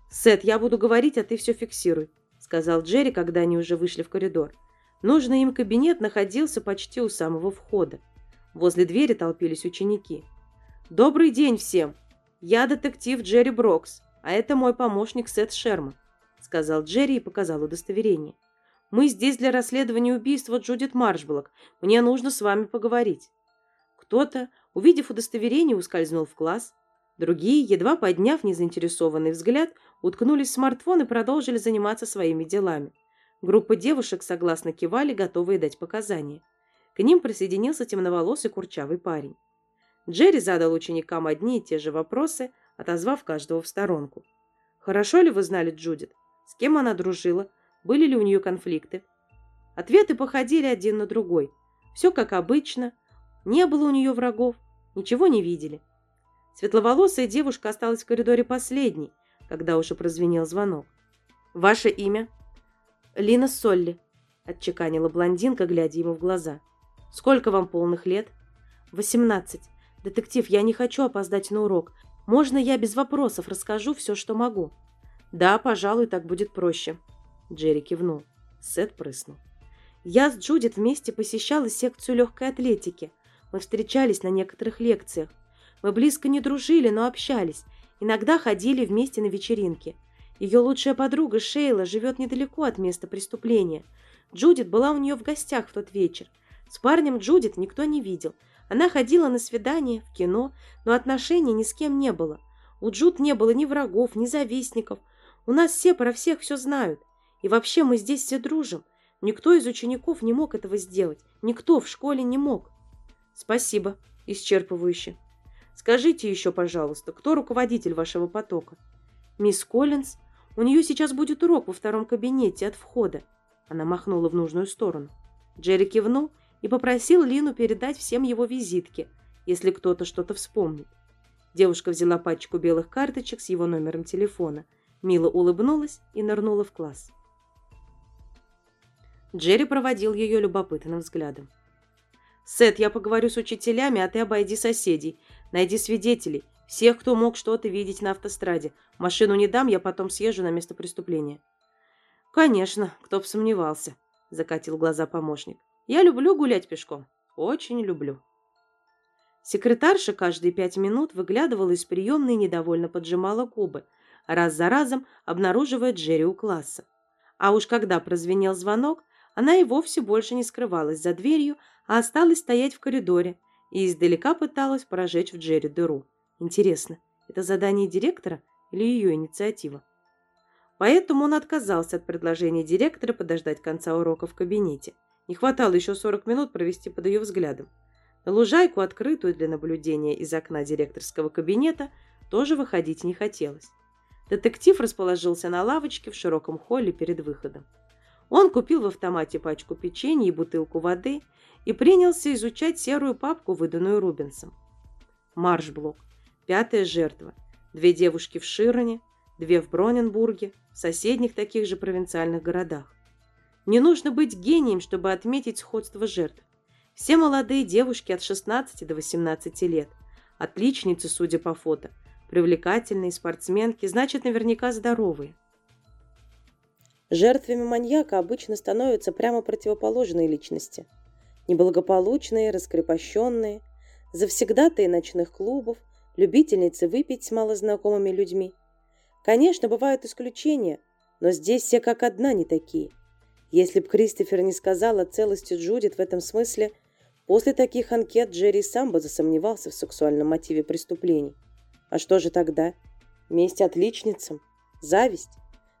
«Сет, я буду говорить, а ты все фиксируй», — сказал Джерри, когда они уже вышли в коридор. Нужный им кабинет находился почти у самого входа. Возле двери толпились ученики. «Добрый день всем! Я детектив Джерри Брокс, а это мой помощник Сет Шерман», — сказал Джерри и показал удостоверение. Мы здесь для расследования убийства Джудит Маршблок. Мне нужно с вами поговорить». Кто-то, увидев удостоверение, ускользнул в класс. Другие, едва подняв незаинтересованный взгляд, уткнулись в смартфон и продолжили заниматься своими делами. Группа девушек согласно кивали, готовые дать показания. К ним присоединился темноволосый курчавый парень. Джерри задал ученикам одни и те же вопросы, отозвав каждого в сторонку. «Хорошо ли вы знали Джудит? С кем она дружила? Были ли у нее конфликты?» Ответы походили один на другой. Все как обычно. Не было у нее врагов. Ничего не видели. Светловолосая девушка осталась в коридоре последней, когда уже прозвенел звонок. «Ваше имя?» «Лина Солли», — отчеканила блондинка, глядя ему в глаза. «Сколько вам полных лет?» «Восемнадцать. Детектив, я не хочу опоздать на урок. Можно я без вопросов расскажу все, что могу?» «Да, пожалуй, так будет проще», — Джерри кивнул. Сет прыснул. «Я с Джудит вместе посещала секцию легкой атлетики. Мы встречались на некоторых лекциях. Мы близко не дружили, но общались. Иногда ходили вместе на вечеринки. Ее лучшая подруга Шейла живет недалеко от места преступления. Джудит была у нее в гостях в тот вечер. С парнем Джудит никто не видел. Она ходила на свидание, в кино, но отношений ни с кем не было. У Джуд не было ни врагов, ни завистников. У нас все про всех все знают. И вообще мы здесь все дружим. Никто из учеников не мог этого сделать. Никто в школе не мог. Спасибо. Исчерпывающе. Скажите еще, пожалуйста, кто руководитель вашего потока? Мисс Коллинз. У нее сейчас будет урок во втором кабинете от входа. Она махнула в нужную сторону. Джерри кивнул и попросил Лину передать всем его визитки, если кто-то что-то вспомнит. Девушка взяла пачку белых карточек с его номером телефона, мило улыбнулась и нырнула в класс. Джерри проводил ее любопытным взглядом. «Сет, я поговорю с учителями, а ты обойди соседей. Найди свидетелей, всех, кто мог что-то видеть на автостраде. Машину не дам, я потом съезжу на место преступления». «Конечно, кто бы сомневался», — закатил глаза помощник. «Я люблю гулять пешком. Очень люблю». Секретарша каждые пять минут выглядывала из приемной и недовольно поджимала губы, раз за разом обнаруживая Джерри у класса. А уж когда прозвенел звонок, она и вовсе больше не скрывалась за дверью, а осталась стоять в коридоре и издалека пыталась прожечь в Джерри дыру. Интересно, это задание директора или ее инициатива? Поэтому он отказался от предложения директора подождать конца урока в кабинете. Не хватало еще 40 минут провести под ее взглядом. На лужайку, открытую для наблюдения из окна директорского кабинета, тоже выходить не хотелось. Детектив расположился на лавочке в широком холле перед выходом. Он купил в автомате пачку печенья и бутылку воды и принялся изучать серую папку, выданную Рубинсом. Маршблок. Пятая жертва. Две девушки в Широне, две в Броненбурге, в соседних таких же провинциальных городах. Не нужно быть гением, чтобы отметить сходство жертв. Все молодые девушки от 16 до 18 лет. Отличницы, судя по фото. Привлекательные спортсменки, значит, наверняка здоровые. Жертвами маньяка обычно становятся прямо противоположные личности – неблагополучные, раскрепощенные, завсегдатые ночных клубов, любительницы выпить с малознакомыми людьми. Конечно, бывают исключения, но здесь все как одна не такие. Если б Кристофер не сказал о целости Джудит в этом смысле, после таких анкет Джерри сам бы засомневался в сексуальном мотиве преступлений. А что же тогда? Месть отличницам? Зависть?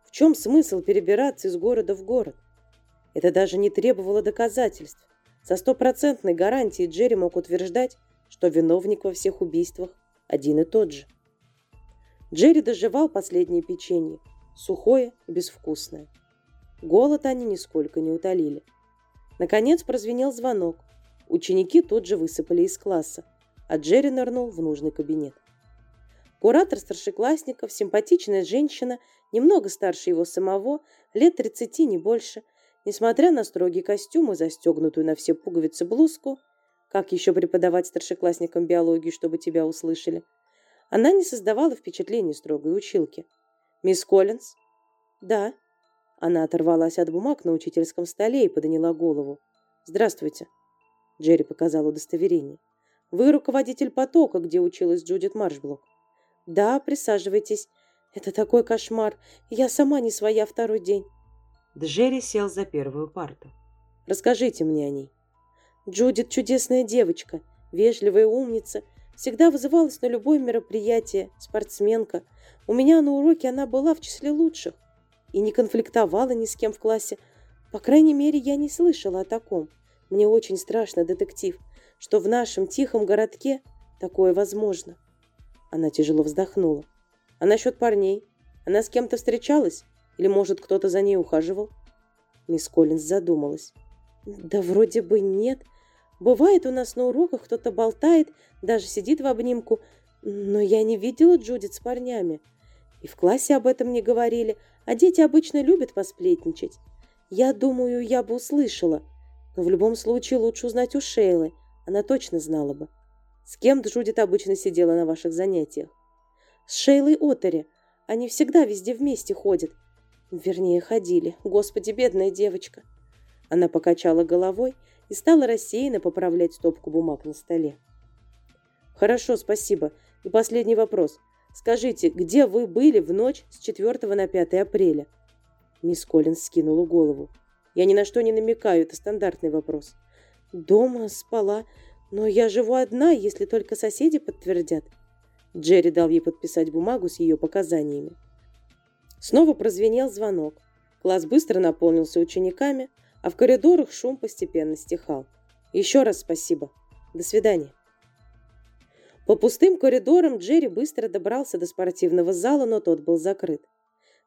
В чем смысл перебираться из города в город? Это даже не требовало доказательств. Со стопроцентной гарантией Джерри мог утверждать, что виновник во всех убийствах один и тот же. Джерри доживал последнее печенье, сухое и безвкусное. Голод они нисколько не утолили. Наконец прозвенел звонок. Ученики тут же высыпали из класса, а Джерри нырнул в нужный кабинет. Куратор старшеклассников, симпатичная женщина, немного старше его самого, лет тридцати, не больше – Несмотря на строгий костюм и застегнутую на все пуговицы блузку, как еще преподавать старшеклассникам биологию, чтобы тебя услышали, она не создавала впечатления строгой училки. «Мисс Коллинз?» «Да». Она оторвалась от бумаг на учительском столе и подняла голову. «Здравствуйте». Джерри показал удостоверение. «Вы руководитель потока, где училась Джудит Маршблок?» «Да, присаживайтесь. Это такой кошмар. Я сама не своя второй день». Джерри сел за первую парту. «Расскажите мне о ней». «Джудит чудесная девочка. Вежливая умница, всегда вызывалась на любое мероприятие, спортсменка. У меня на уроке она была в числе лучших и не конфликтовала ни с кем в классе. По крайней мере, я не слышала о таком. Мне очень страшно, детектив, что в нашем тихом городке такое возможно. Она тяжело вздохнула. А насчет парней? Она с кем-то встречалась? Или, может, кто-то за ней ухаживал? Мисс Коллинз задумалась. Да вроде бы нет. Бывает у нас на уроках кто-то болтает, даже сидит в обнимку, но я не видела Джудит с парнями. И в классе об этом не говорили, а дети обычно любят посплетничать. Я думаю, я бы услышала. Но в любом случае лучше узнать у Шейлы. Она точно знала бы. С кем Джудит обычно сидела на ваших занятиях? С Шейлой Отери. Они всегда везде вместе ходят. Вернее, ходили. Господи, бедная девочка. Она покачала головой и стала рассеянно поправлять стопку бумаг на столе. «Хорошо, спасибо. И последний вопрос. Скажите, где вы были в ночь с 4 на 5 апреля?» Мисс Коллинс скинула голову. «Я ни на что не намекаю, это стандартный вопрос». «Дома спала, но я живу одна, если только соседи подтвердят». Джерри дал ей подписать бумагу с ее показаниями. Снова прозвенел звонок. Класс быстро наполнился учениками, а в коридорах шум постепенно стихал. Еще раз спасибо. До свидания. По пустым коридорам Джерри быстро добрался до спортивного зала, но тот был закрыт.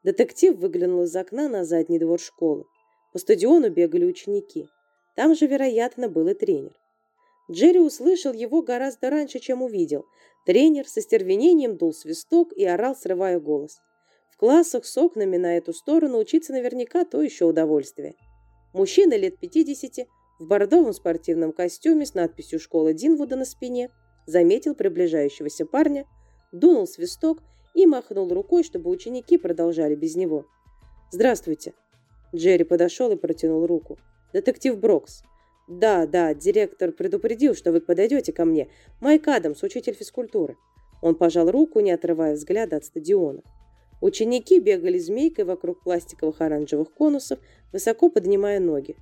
Детектив выглянул из окна на задний двор школы. По стадиону бегали ученики. Там же, вероятно, был и тренер. Джерри услышал его гораздо раньше, чем увидел. Тренер со стервенением дул свисток и орал, срывая голос. Классах с окнами на эту сторону учиться наверняка то еще удовольствие. Мужчина лет 50 в бордовом спортивном костюме с надписью «Школа Динвуда» на спине заметил приближающегося парня, дунул свисток и махнул рукой, чтобы ученики продолжали без него. «Здравствуйте!» Джерри подошел и протянул руку. «Детектив Брокс». «Да, да, директор предупредил, что вы подойдете ко мне. Майк Адамс, учитель физкультуры». Он пожал руку, не отрывая взгляда от стадиона. Ученики бегали змейкой вокруг пластиковых оранжевых конусов, высоко поднимая ноги.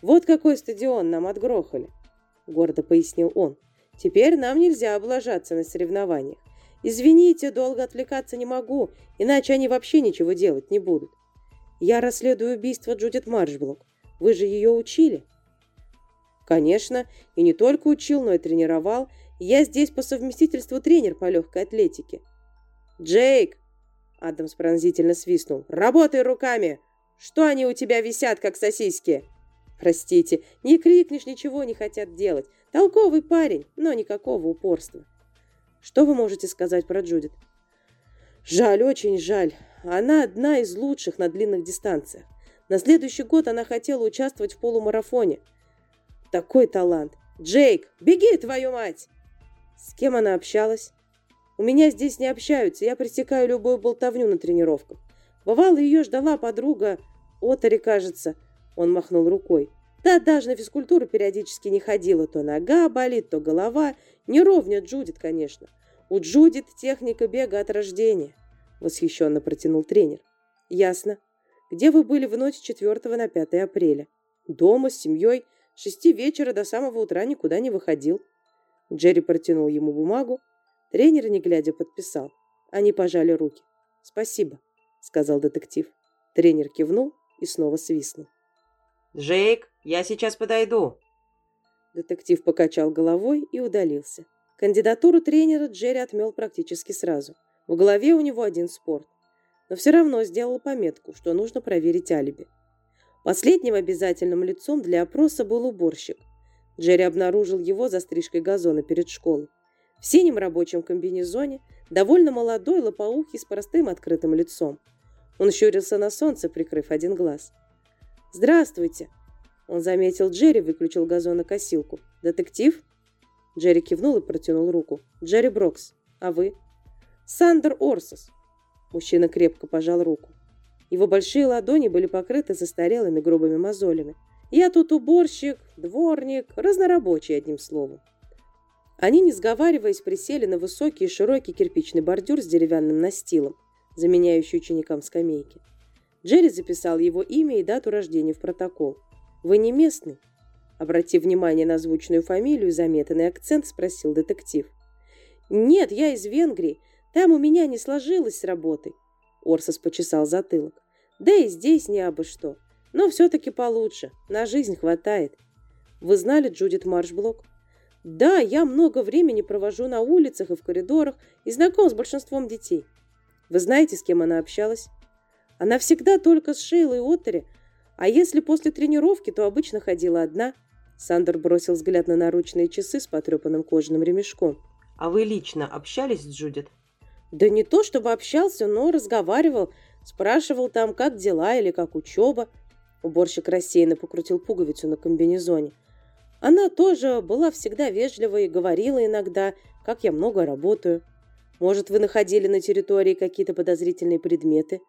«Вот какой стадион нам отгрохали», — гордо пояснил он. «Теперь нам нельзя облажаться на соревнованиях. Извините, долго отвлекаться не могу, иначе они вообще ничего делать не будут. Я расследую убийство Джудит Маршблок. Вы же ее учили?» «Конечно, и не только учил, но и тренировал. Я здесь по совместительству тренер по легкой атлетике». «Джейк!» Адамс пронзительно свистнул. «Работай руками! Что они у тебя висят, как сосиски?» «Простите, не крикнешь, ничего не хотят делать. Толковый парень, но никакого упорства». «Что вы можете сказать про Джудит?» «Жаль, очень жаль. Она одна из лучших на длинных дистанциях. На следующий год она хотела участвовать в полумарафоне. Такой талант. Джейк, беги, твою мать!» С кем она общалась? У меня здесь не общаются, я пресекаю любую болтовню на тренировках. Бывало, ее ждала подруга Отари, кажется. Он махнул рукой. Да, даже на физкультуру периодически не ходила. То нога болит, то голова. Не ровня Джудит, конечно. У Джудит техника бега от рождения. Восхищенно протянул тренер. Ясно. Где вы были в ночь с 4 на 5 апреля? Дома, с семьей. С шести вечера до самого утра никуда не выходил. Джерри протянул ему бумагу, Тренер, не глядя, подписал. Они пожали руки. «Спасибо», — сказал детектив. Тренер кивнул и снова свистнул. «Джейк, я сейчас подойду». Детектив покачал головой и удалился. Кандидатуру тренера Джерри отмел практически сразу. В голове у него один спорт. Но все равно сделал пометку, что нужно проверить алиби. Последним обязательным лицом для опроса был уборщик. Джерри обнаружил его за стрижкой газона перед школой в синем рабочем комбинезоне, довольно молодой, лопоухий, с простым открытым лицом. Он щурился на солнце, прикрыв один глаз. «Здравствуйте!» Он заметил Джерри, выключил газонокосилку. «Детектив?» Джерри кивнул и протянул руку. «Джерри Брокс. А вы?» «Сандер Орсос». Мужчина крепко пожал руку. Его большие ладони были покрыты застарелыми грубыми мозолями. «Я тут уборщик, дворник, разнорабочий, одним словом». Они, не сговариваясь, присели на высокий и широкий кирпичный бордюр с деревянным настилом, заменяющий ученикам скамейки. Джерри записал его имя и дату рождения в протокол. «Вы не местный?» Обратив внимание на звучную фамилию, заметный акцент, спросил детектив. «Нет, я из Венгрии. Там у меня не сложилось с работой». Орсос почесал затылок. «Да и здесь не абы что. Но все-таки получше. На жизнь хватает». «Вы знали Джудит Маршблок?» «Да, я много времени провожу на улицах и в коридорах и знаком с большинством детей». «Вы знаете, с кем она общалась?» «Она всегда только с Шейлой и Оттери, а если после тренировки, то обычно ходила одна». Сандер бросил взгляд на наручные часы с потрепанным кожаным ремешком. «А вы лично общались с Джудит?» «Да не то, чтобы общался, но разговаривал. Спрашивал там, как дела или как учеба». Уборщик рассеянно покрутил пуговицу на комбинезоне. Она тоже была всегда вежлива и говорила иногда, как я много работаю. Может, вы находили на территории какие-то подозрительные предметы?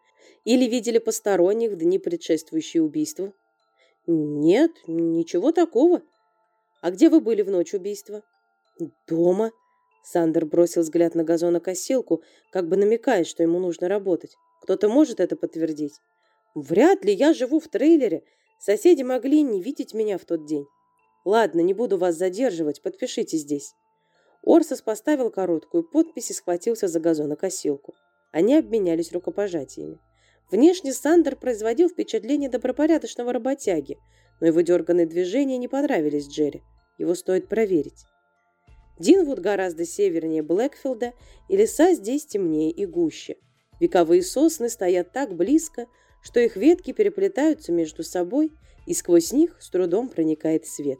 Или видели посторонних в дни, предшествующие убийству? «Нет, ничего такого. А где вы были в ночь убийства?» «Дома». Сандер бросил взгляд на газонокосилку, как бы намекая, что ему нужно работать. «Кто-то может это подтвердить?» «Вряд ли. Я живу в трейлере. Соседи могли не видеть меня в тот день». «Ладно, не буду вас задерживать. Подпишите здесь». Орсос поставил короткую подпись и схватился за газонокосилку. Они обменялись рукопожатиями. Внешне Сандер производил впечатление добропорядочного работяги, но его дерганные движения не понравились Джерри. Его стоит проверить. Динвуд гораздо севернее Блэкфилда, и леса здесь темнее и гуще. Вековые сосны стоят так близко, что их ветки переплетаются между собой, и сквозь них с трудом проникает свет.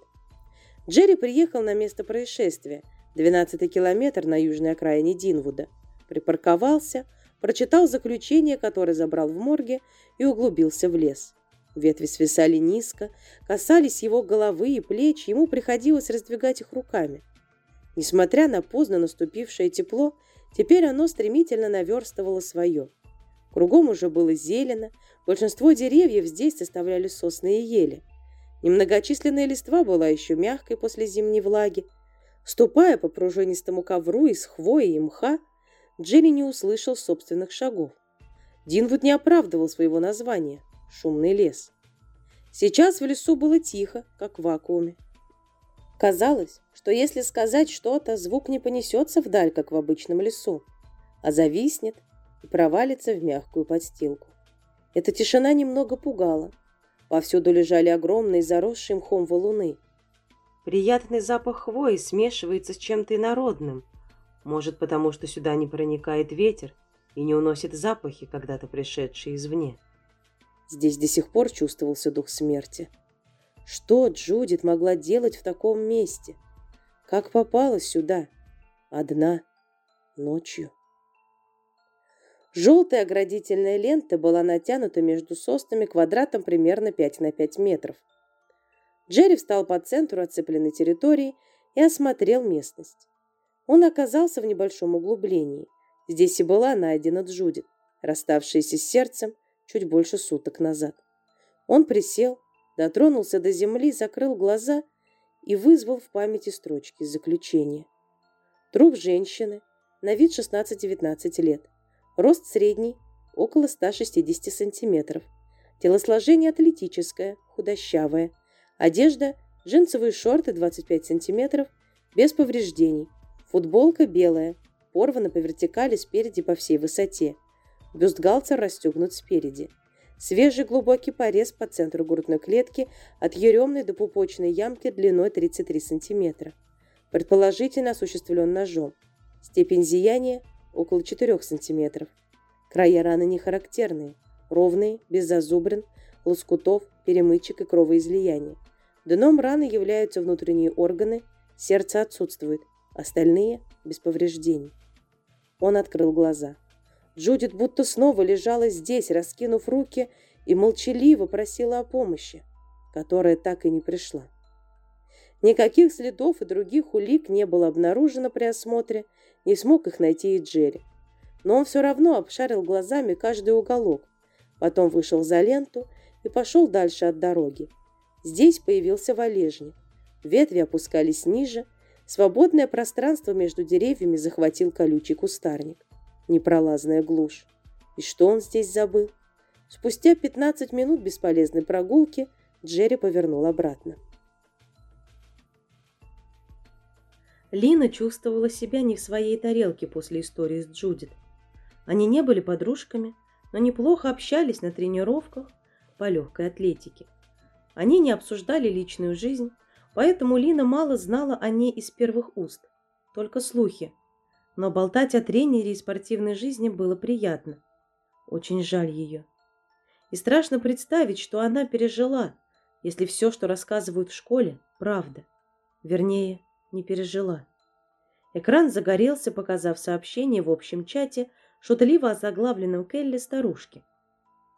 Джерри приехал на место происшествия, 12-й километр на южной окраине Динвуда. Припарковался – прочитал заключение, которое забрал в морге, и углубился в лес. Ветви свисали низко, касались его головы и плеч, ему приходилось раздвигать их руками. Несмотря на поздно наступившее тепло, теперь оно стремительно наверстывало свое. Кругом уже было зелено, большинство деревьев здесь составляли сосны и ели. Немногочисленная листва была еще мягкой после зимней влаги. Ступая по пружинистому ковру из хвои и мха, Джерри не услышал собственных шагов. Динвуд не оправдывал своего названия – шумный лес. Сейчас в лесу было тихо, как в вакууме. Казалось, что если сказать что-то, звук не понесется вдаль, как в обычном лесу, а зависнет и провалится в мягкую подстилку. Эта тишина немного пугала. Повсюду лежали огромные заросшие мхом валуны. Приятный запах хвои смешивается с чем-то инородным, может, потому что сюда не проникает ветер и не уносит запахи, когда-то пришедшие извне. Здесь до сих пор чувствовался дух смерти. Что Джудит могла делать в таком месте? Как попала сюда? Одна. Ночью. Желтая оградительная лента была натянута между соснами квадратом примерно 5 на 5 метров. Джерри встал по центру оцепленной территории и осмотрел местность. Он оказался в небольшом углублении. Здесь и была найдена Джудит, расставшаяся с сердцем чуть больше суток назад. Он присел, дотронулся до земли, закрыл глаза и вызвал в памяти строчки заключения. Труп женщины, на вид 16-19 лет, рост средний, около 160 сантиметров, телосложение атлетическое, худощавое, одежда, джинсовые шорты 25 сантиметров, без повреждений – Футболка белая, порвана по вертикали спереди по всей высоте. Бюстгальтер расстегнут спереди. Свежий глубокий порез по центру грудной клетки от еремной до пупочной ямки длиной 33 см. Предположительно осуществлен ножом. Степень зияния около 4 см. Края раны не характерные, ровные, без зазубрин, лоскутов, перемычек и кровоизлияния. Дном раны являются внутренние органы, сердце отсутствует, остальные без повреждений. Он открыл глаза. Джудит будто снова лежала здесь, раскинув руки, и молчаливо просила о помощи, которая так и не пришла. Никаких следов и других улик не было обнаружено при осмотре, не смог их найти и Джерри. Но он все равно обшарил глазами каждый уголок, потом вышел за ленту и пошел дальше от дороги. Здесь появился валежник. Ветви опускались ниже, Свободное пространство между деревьями захватил колючий кустарник. Непролазная глушь. И что он здесь забыл? Спустя 15 минут бесполезной прогулки Джерри повернул обратно. Лина чувствовала себя не в своей тарелке после истории с Джудит. Они не были подружками, но неплохо общались на тренировках по легкой атлетике. Они не обсуждали личную жизнь, поэтому Лина мало знала о ней из первых уст, только слухи. Но болтать о тренере и спортивной жизни было приятно. Очень жаль ее. И страшно представить, что она пережила, если все, что рассказывают в школе, правда. Вернее, не пережила. Экран загорелся, показав сообщение в общем чате, шутливо озаглавленном Келли старушке.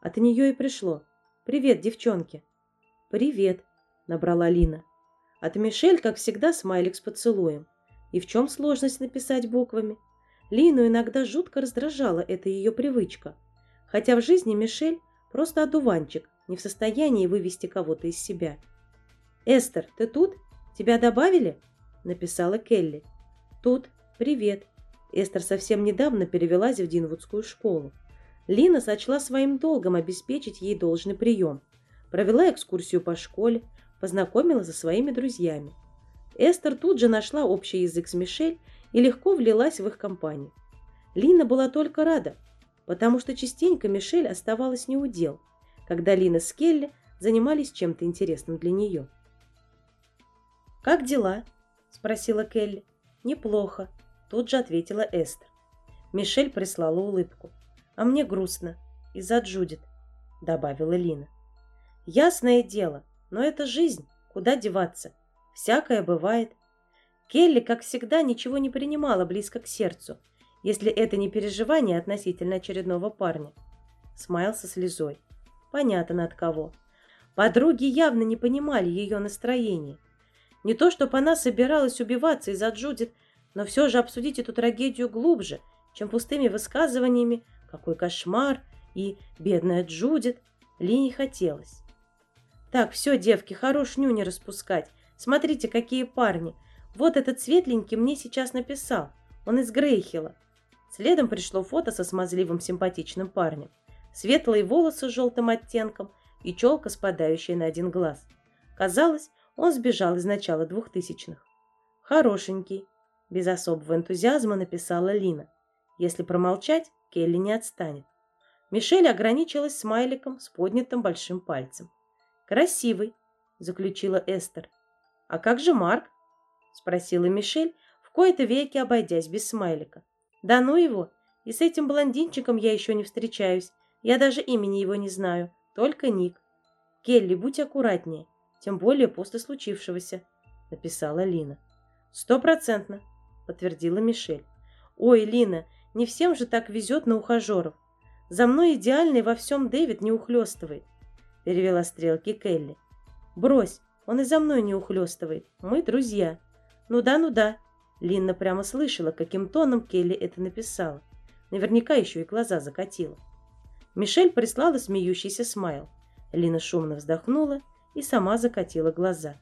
От нее и пришло. «Привет, девчонки!» «Привет!» — набрала Лина. От Мишель, как всегда, смайлик с поцелуем. И в чем сложность написать буквами? Лину иногда жутко раздражала эта ее привычка. Хотя в жизни Мишель просто одуванчик, не в состоянии вывести кого-то из себя. «Эстер, ты тут? Тебя добавили?» Написала Келли. Тут привет. Эстер совсем недавно перевелась в Динвудскую школу. Лина сочла своим долгом обеспечить ей должный прием. Провела экскурсию по школе, познакомила со своими друзьями. Эстер тут же нашла общий язык с Мишель и легко влилась в их компанию. Лина была только рада, потому что частенько Мишель оставалась неудел, когда Лина с Келли занимались чем-то интересным для нее. «Как дела?» Спросила Келли. Неплохо, тут же ответила Эстер. Мишель прислала улыбку. А мне грустно. Из-за Джудит, добавила Лина. Ясное дело, но это жизнь. Куда деваться? Всякое бывает. Келли, как всегда, ничего не принимала близко к сердцу, если это не переживание относительно очередного парня. Смайл со слезой. Понятно от кого. Подруги явно не понимали ее настроение. Не то, чтобы она собиралась убиваться из-за Джудит, но все же обсудить эту трагедию глубже, чем пустыми высказываниями «какой кошмар» и «бедная Джудит» Ли не хотелось. «Так, все, девки, хорош нюни распускать. Смотрите, какие парни. Вот этот светленький мне сейчас написал. Он из Грейхила». Следом пришло фото со смазливым симпатичным парнем. Светлые волосы с желтым оттенком и челка, спадающая на один глаз. Казалось, он сбежал из начала двухтысячных. «Хорошенький», — без особого энтузиазма написала Лина. Если промолчать, Келли не отстанет. Мишель ограничилась смайликом с поднятым большим пальцем. «Красивый», — заключила Эстер. «А как же Марк?» — спросила Мишель, в кои-то веки обойдясь без смайлика. «Да ну его! И с этим блондинчиком я еще не встречаюсь. Я даже имени его не знаю, только ник. Келли, будь аккуратнее тем более после случившегося», — написала Лина. «Стопроцентно», — подтвердила Мишель. «Ой, Лина, не всем же так везет на ухажеров. За мной идеальный во всем Дэвид не ухлёстывает», — перевела стрелки Келли. «Брось, он и за мной не ухлёстывает. Мы друзья». «Ну да, ну да». Лина прямо слышала, каким тоном Келли это написала. Наверняка еще и глаза закатила. Мишель прислала смеющийся смайл. Лина шумно вздохнула и сама закатила глаза.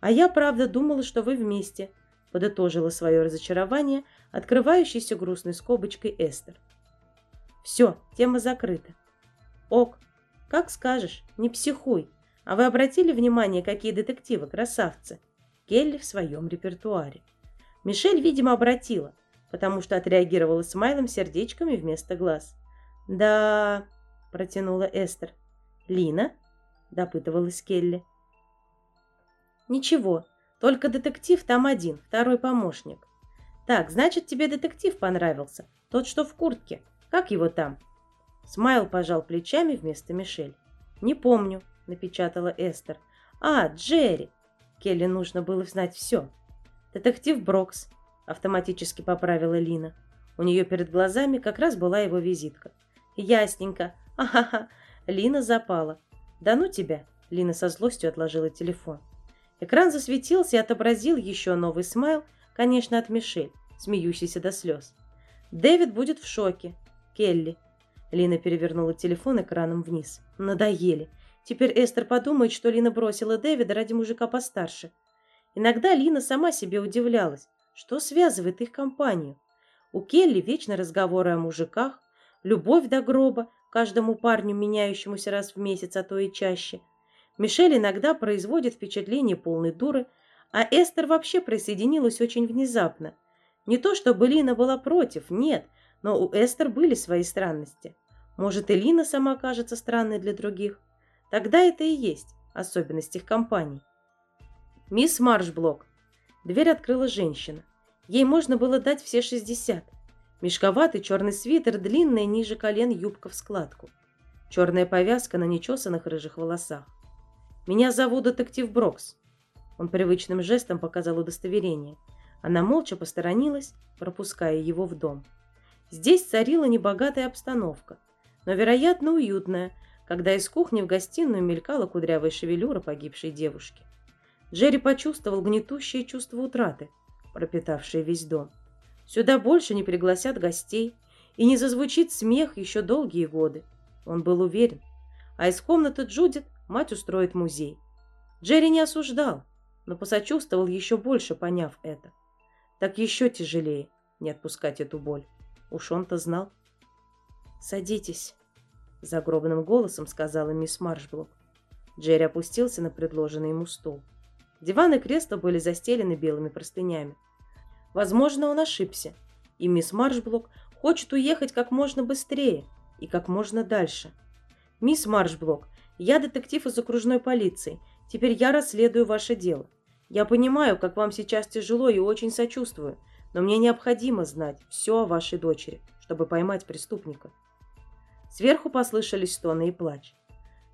«А я, правда, думала, что вы вместе», — подытожила свое разочарование, открывающейся грустной скобочкой Эстер. «Все, тема закрыта». «Ок, как скажешь, не психуй. А вы обратили внимание, какие детективы, красавцы?» Келли в своем репертуаре. Мишель, видимо, обратила, потому что отреагировала смайлом сердечками вместо глаз. «Да...» — протянула Эстер. «Лина?» Допытывалась Келли. Ничего, только детектив там один, второй помощник. Так, значит, тебе детектив понравился, тот, что в куртке. Как его там? Смайл пожал плечами вместо Мишель. Не помню, напечатала Эстер. А, Джерри. Келли нужно было знать все. Детектив Брокс, автоматически поправила Лина. У нее перед глазами как раз была его визитка. Ясненько. Ахаха. Лина запала. «Да ну тебя!» — Лина со злостью отложила телефон. Экран засветился и отобразил еще новый смайл, конечно, от Мишель, смеющийся до слез. «Дэвид будет в шоке. Келли». Лина перевернула телефон экраном вниз. «Надоели. Теперь Эстер подумает, что Лина бросила Дэвида ради мужика постарше». Иногда Лина сама себе удивлялась, что связывает их компанию. У Келли вечно разговоры о мужиках, любовь до гроба, каждому парню, меняющемуся раз в месяц, а то и чаще. Мишель иногда производит впечатление полной дуры, А Эстер вообще присоединилась очень внезапно. Не то, чтобы Лина была против, нет, но у Эстер были свои странности. Может, и Лина сама кажется странной для других. Тогда это и есть особенность их компаний. «Мисс Маршблок». Дверь открыла женщина. Ей можно было дать все шестьдесят. Мешковатый черный свитер, длинная ниже колен юбка в складку. Черная повязка на нечесанных рыжих волосах. «Меня зовут детектив Брокс». Он привычным жестом показал удостоверение. Она молча посторонилась, пропуская его в дом. Здесь царила небогатая обстановка, но, вероятно, уютная, когда из кухни в гостиную мелькала кудрявая шевелюра погибшей девушки. Джерри почувствовал гнетущее чувство утраты, пропитавшее весь дом. Сюда больше не пригласят гостей, и не зазвучит смех еще долгие годы. Он был уверен. А из комнаты Джудит мать устроит музей. Джерри не осуждал, но посочувствовал еще больше, поняв это. Так еще тяжелее не отпускать эту боль. Уж он-то знал. «Садитесь», — загробным голосом сказала мисс Маршблок. Джерри опустился на предложенный ему стул. Диван и кресло были застелены белыми простынями. Возможно, он ошибся, и мисс Маршблок хочет уехать как можно быстрее и как можно дальше. «Мисс Маршблок, я детектив из окружной полиции. Теперь я расследую ваше дело. Я понимаю, как вам сейчас тяжело и очень сочувствую, но мне необходимо знать все о вашей дочери, чтобы поймать преступника». Сверху послышались стоны и плач.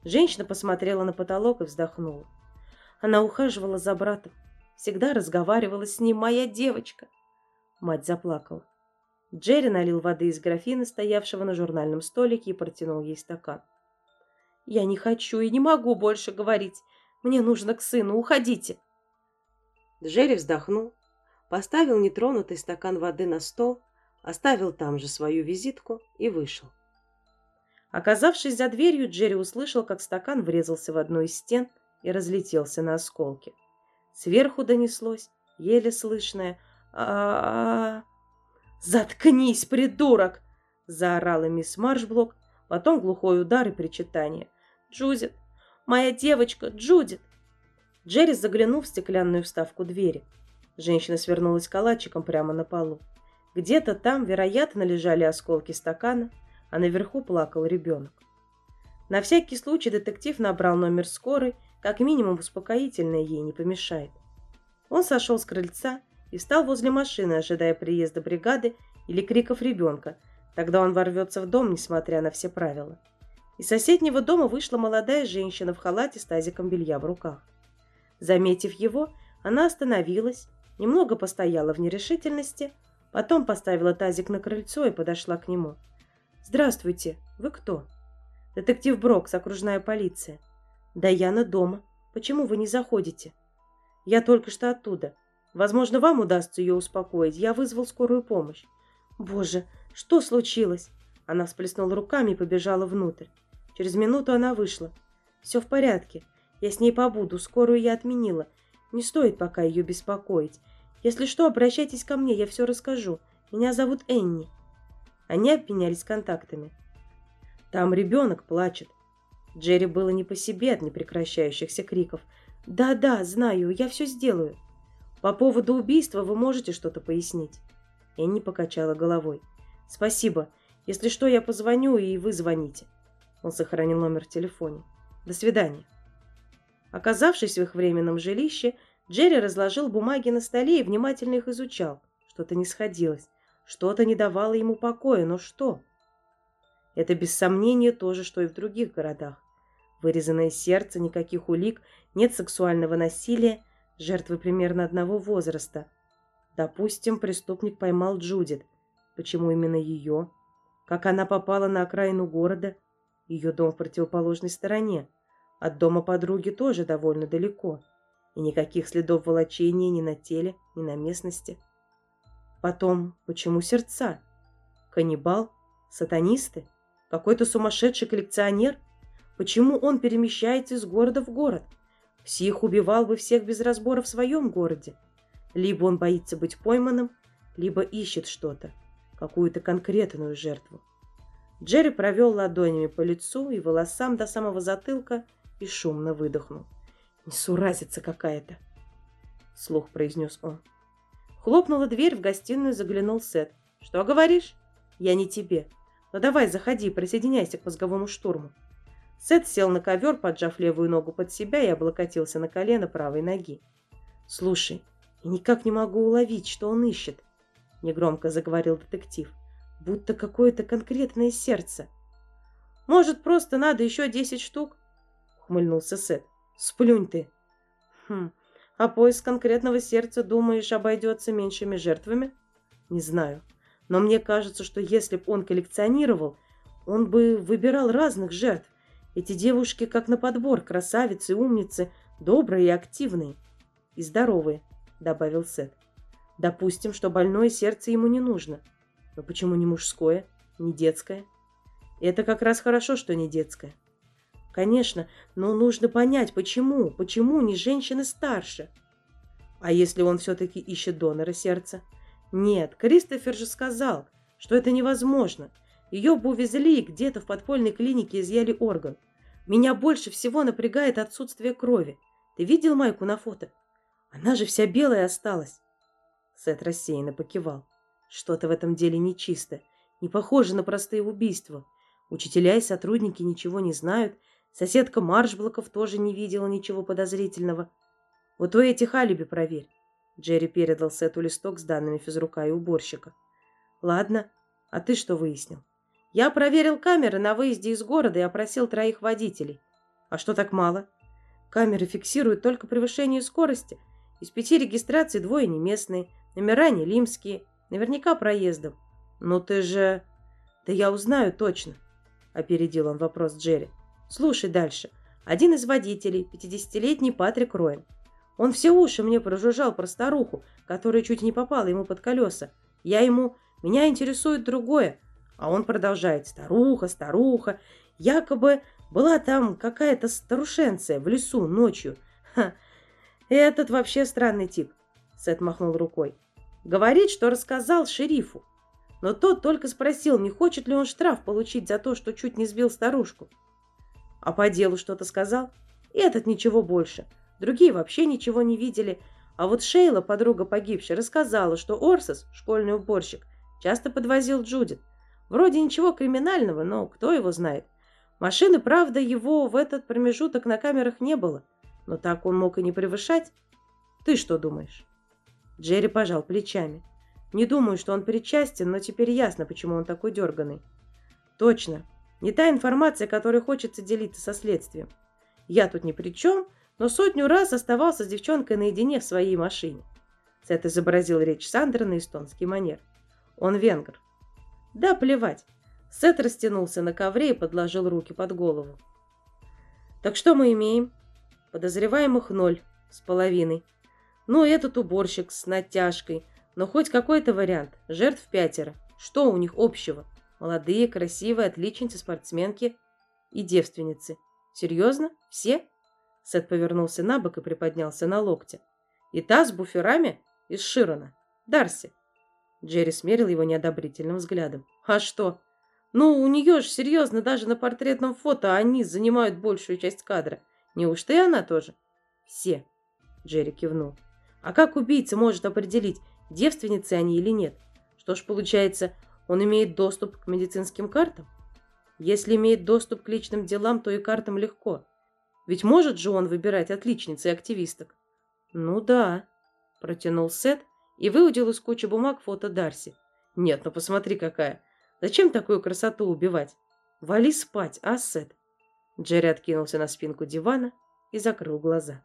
Женщина посмотрела на потолок и вздохнула. Она ухаживала за братом, всегда разговаривала с ним, моя девочка. Мать заплакала. Джерри налил воды из графина, стоявшего на журнальном столике, и протянул ей стакан. «Я не хочу и не могу больше говорить. Мне нужно к сыну. Уходите!» Джерри вздохнул, поставил нетронутый стакан воды на стол, оставил там же свою визитку и вышел. Оказавшись за дверью, Джерри услышал, как стакан врезался в одну из стен и разлетелся на осколки. Сверху донеслось, еле слышное а, -а, -а, «Заткнись, придурок!» — заорала мисс Маршблок, потом глухой удар и причитание. «Джудит! Моя девочка! Джудит!» Джерри заглянул в стеклянную вставку двери. Женщина свернулась калачиком прямо на полу. Где-то там, вероятно, лежали осколки стакана, а наверху плакал ребенок. На всякий случай детектив набрал номер скорой как минимум успокоительное ей не помешает. Он сошел с крыльца и встал возле машины, ожидая приезда бригады или криков ребенка. Тогда он ворвется в дом, несмотря на все правила. Из соседнего дома вышла молодая женщина в халате с тазиком белья в руках. Заметив его, она остановилась, немного постояла в нерешительности, потом поставила тазик на крыльцо и подошла к нему. «Здравствуйте, вы кто?» «Детектив Брокс, окружная полиция. Даяна дома. Почему вы не заходите? Я только что оттуда. Возможно, вам удастся ее успокоить. Я вызвал скорую помощь. Боже, что случилось? Она всплеснула руками и побежала внутрь. Через минуту она вышла. Все в порядке. Я с ней побуду. Скорую я отменила. Не стоит пока ее беспокоить. Если что, обращайтесь ко мне, я все расскажу. Меня зовут Энни. Они обменялись контактами. Там ребенок плачет. Джерри было не по себе от непрекращающихся криков. «Да-да, знаю, я все сделаю». «По поводу убийства вы можете что-то пояснить?» Энни покачала головой. «Спасибо. Если что, я позвоню, и вы звоните». Он сохранил номер в телефоне. «До свидания». Оказавшись в их временном жилище, Джерри разложил бумаги на столе и внимательно их изучал. Что-то не сходилось. Что-то не давало ему покоя, но что? Это без сомнения то же, что и в других городах. Вырезанное сердце, никаких улик, нет сексуального насилия, жертвы примерно одного возраста. Допустим, преступник поймал Джудит. Почему именно ее? Как она попала на окраину города? Ее дом в противоположной стороне. От дома подруги тоже довольно далеко. И никаких следов волочения ни на теле, ни на местности. Потом, почему сердца? Каннибал? Сатанисты? Какой-то сумасшедший коллекционер? Почему он перемещается из города в город? Псих убивал бы всех без разбора в своем городе. Либо он боится быть пойманным, либо ищет что-то, какую-то конкретную жертву. Джерри провел ладонями по лицу и волосам до самого затылка и шумно выдохнул. Несуразица какая-то. Слух произнес он. Хлопнула дверь, в гостиную заглянул Сет. «Что говоришь?» «Я не тебе. Но давай, заходи, присоединяйся к мозговому штурму». Сет сел на ковер, поджав левую ногу под себя и облокотился на колено правой ноги. «Слушай, я никак не могу уловить, что он ищет», — негромко заговорил детектив. «Будто какое-то конкретное сердце». «Может, просто надо еще десять штук?» — ухмыльнулся Сет. «Сплюнь ты». «Хм, а поиск конкретного сердца, думаешь, обойдется меньшими жертвами? Не знаю. Но мне кажется, что если бы он коллекционировал, он бы выбирал разных жертв. Эти девушки как на подбор, красавицы, умницы, добрые и активные. И здоровые, добавил Сет. Допустим, что больное сердце ему не нужно. Но почему не мужское, не детское? Это как раз хорошо, что не детское. Конечно, но нужно понять, почему, почему не женщины старше. А если он все-таки ищет донора сердца? Нет, Кристофер же сказал, что это невозможно. Ее бы увезли где-то в подпольной клинике изъяли орган. Меня больше всего напрягает отсутствие крови. Ты видел Майку на фото? Она же вся белая осталась. Сет рассеянно покивал. Что-то в этом деле нечисто. Не похоже на простые убийства. Учителя и сотрудники ничего не знают, Соседка Маршблоков тоже не видела ничего подозрительного. Вот у этих алиби проверь. Джерри передал Сету листок с данными физрука и уборщика. Ладно, а ты что выяснил? Я проверил камеры на выезде из города и опросил троих водителей. А что так мало? Камеры фиксируют только превышение скорости. Из пяти регистраций двое не местные, номера не лимские, наверняка проездом. Ну ты же... Да я узнаю точно, опередил он вопрос Джерри. Слушай дальше. Один из водителей, 50-летний Патрик Роин. Он все уши мне прожужжал про старуху, которая чуть не попала ему под колеса. Я ему... Меня интересует другое. А он продолжает. Старуха, старуха. Якобы была там какая-то старушенция в лесу ночью. Ха. Этот вообще странный тип. Сет махнул рукой. Говорит, что рассказал шерифу. Но тот только спросил, не хочет ли он штраф получить за то, что чуть не сбил старушку. А по делу что-то сказал? И этот ничего больше. Другие вообще ничего не видели. А вот Шейла, подруга погибшей, рассказала, что Орсос, школьный уборщик, часто подвозил Джудит. Вроде ничего криминального, но кто его знает. Машины, правда, его в этот промежуток на камерах не было. Но так он мог и не превышать. Ты что думаешь? Джерри пожал плечами. Не думаю, что он причастен, но теперь ясно, почему он такой дерганый. Точно, не та информация, которой хочется делиться со следствием. Я тут ни при чем, но сотню раз оставался с девчонкой наедине в своей машине. Сет изобразил речь Сандра на эстонский манер. Он венгр. Да, плевать. Сет растянулся на ковре и подложил руки под голову. Так что мы имеем? Подозреваемых ноль с половиной. Ну, этот уборщик с натяжкой. Но хоть какой-то вариант. Жертв пятеро. Что у них общего? Молодые, красивые, отличницы, спортсменки и девственницы. Серьезно? Все? Сет повернулся на бок и приподнялся на локте. И та с буферами из Широна. Дарси. Джерри смерил его неодобрительным взглядом. А что? Ну, у нее же серьезно, даже на портретном фото они занимают большую часть кадра. Неужто и она тоже? Все. Джерри кивнул. А как убийца может определить, девственницы они или нет? Что ж, получается, он имеет доступ к медицинским картам? Если имеет доступ к личным делам, то и картам легко. Ведь может же он выбирать отличниц и активисток? Ну да, протянул Сет и выудил из кучи бумаг фото Дарси. Нет, ну посмотри какая. Зачем такую красоту убивать? Вали спать, а, Сет? Джерри откинулся на спинку дивана и закрыл глаза.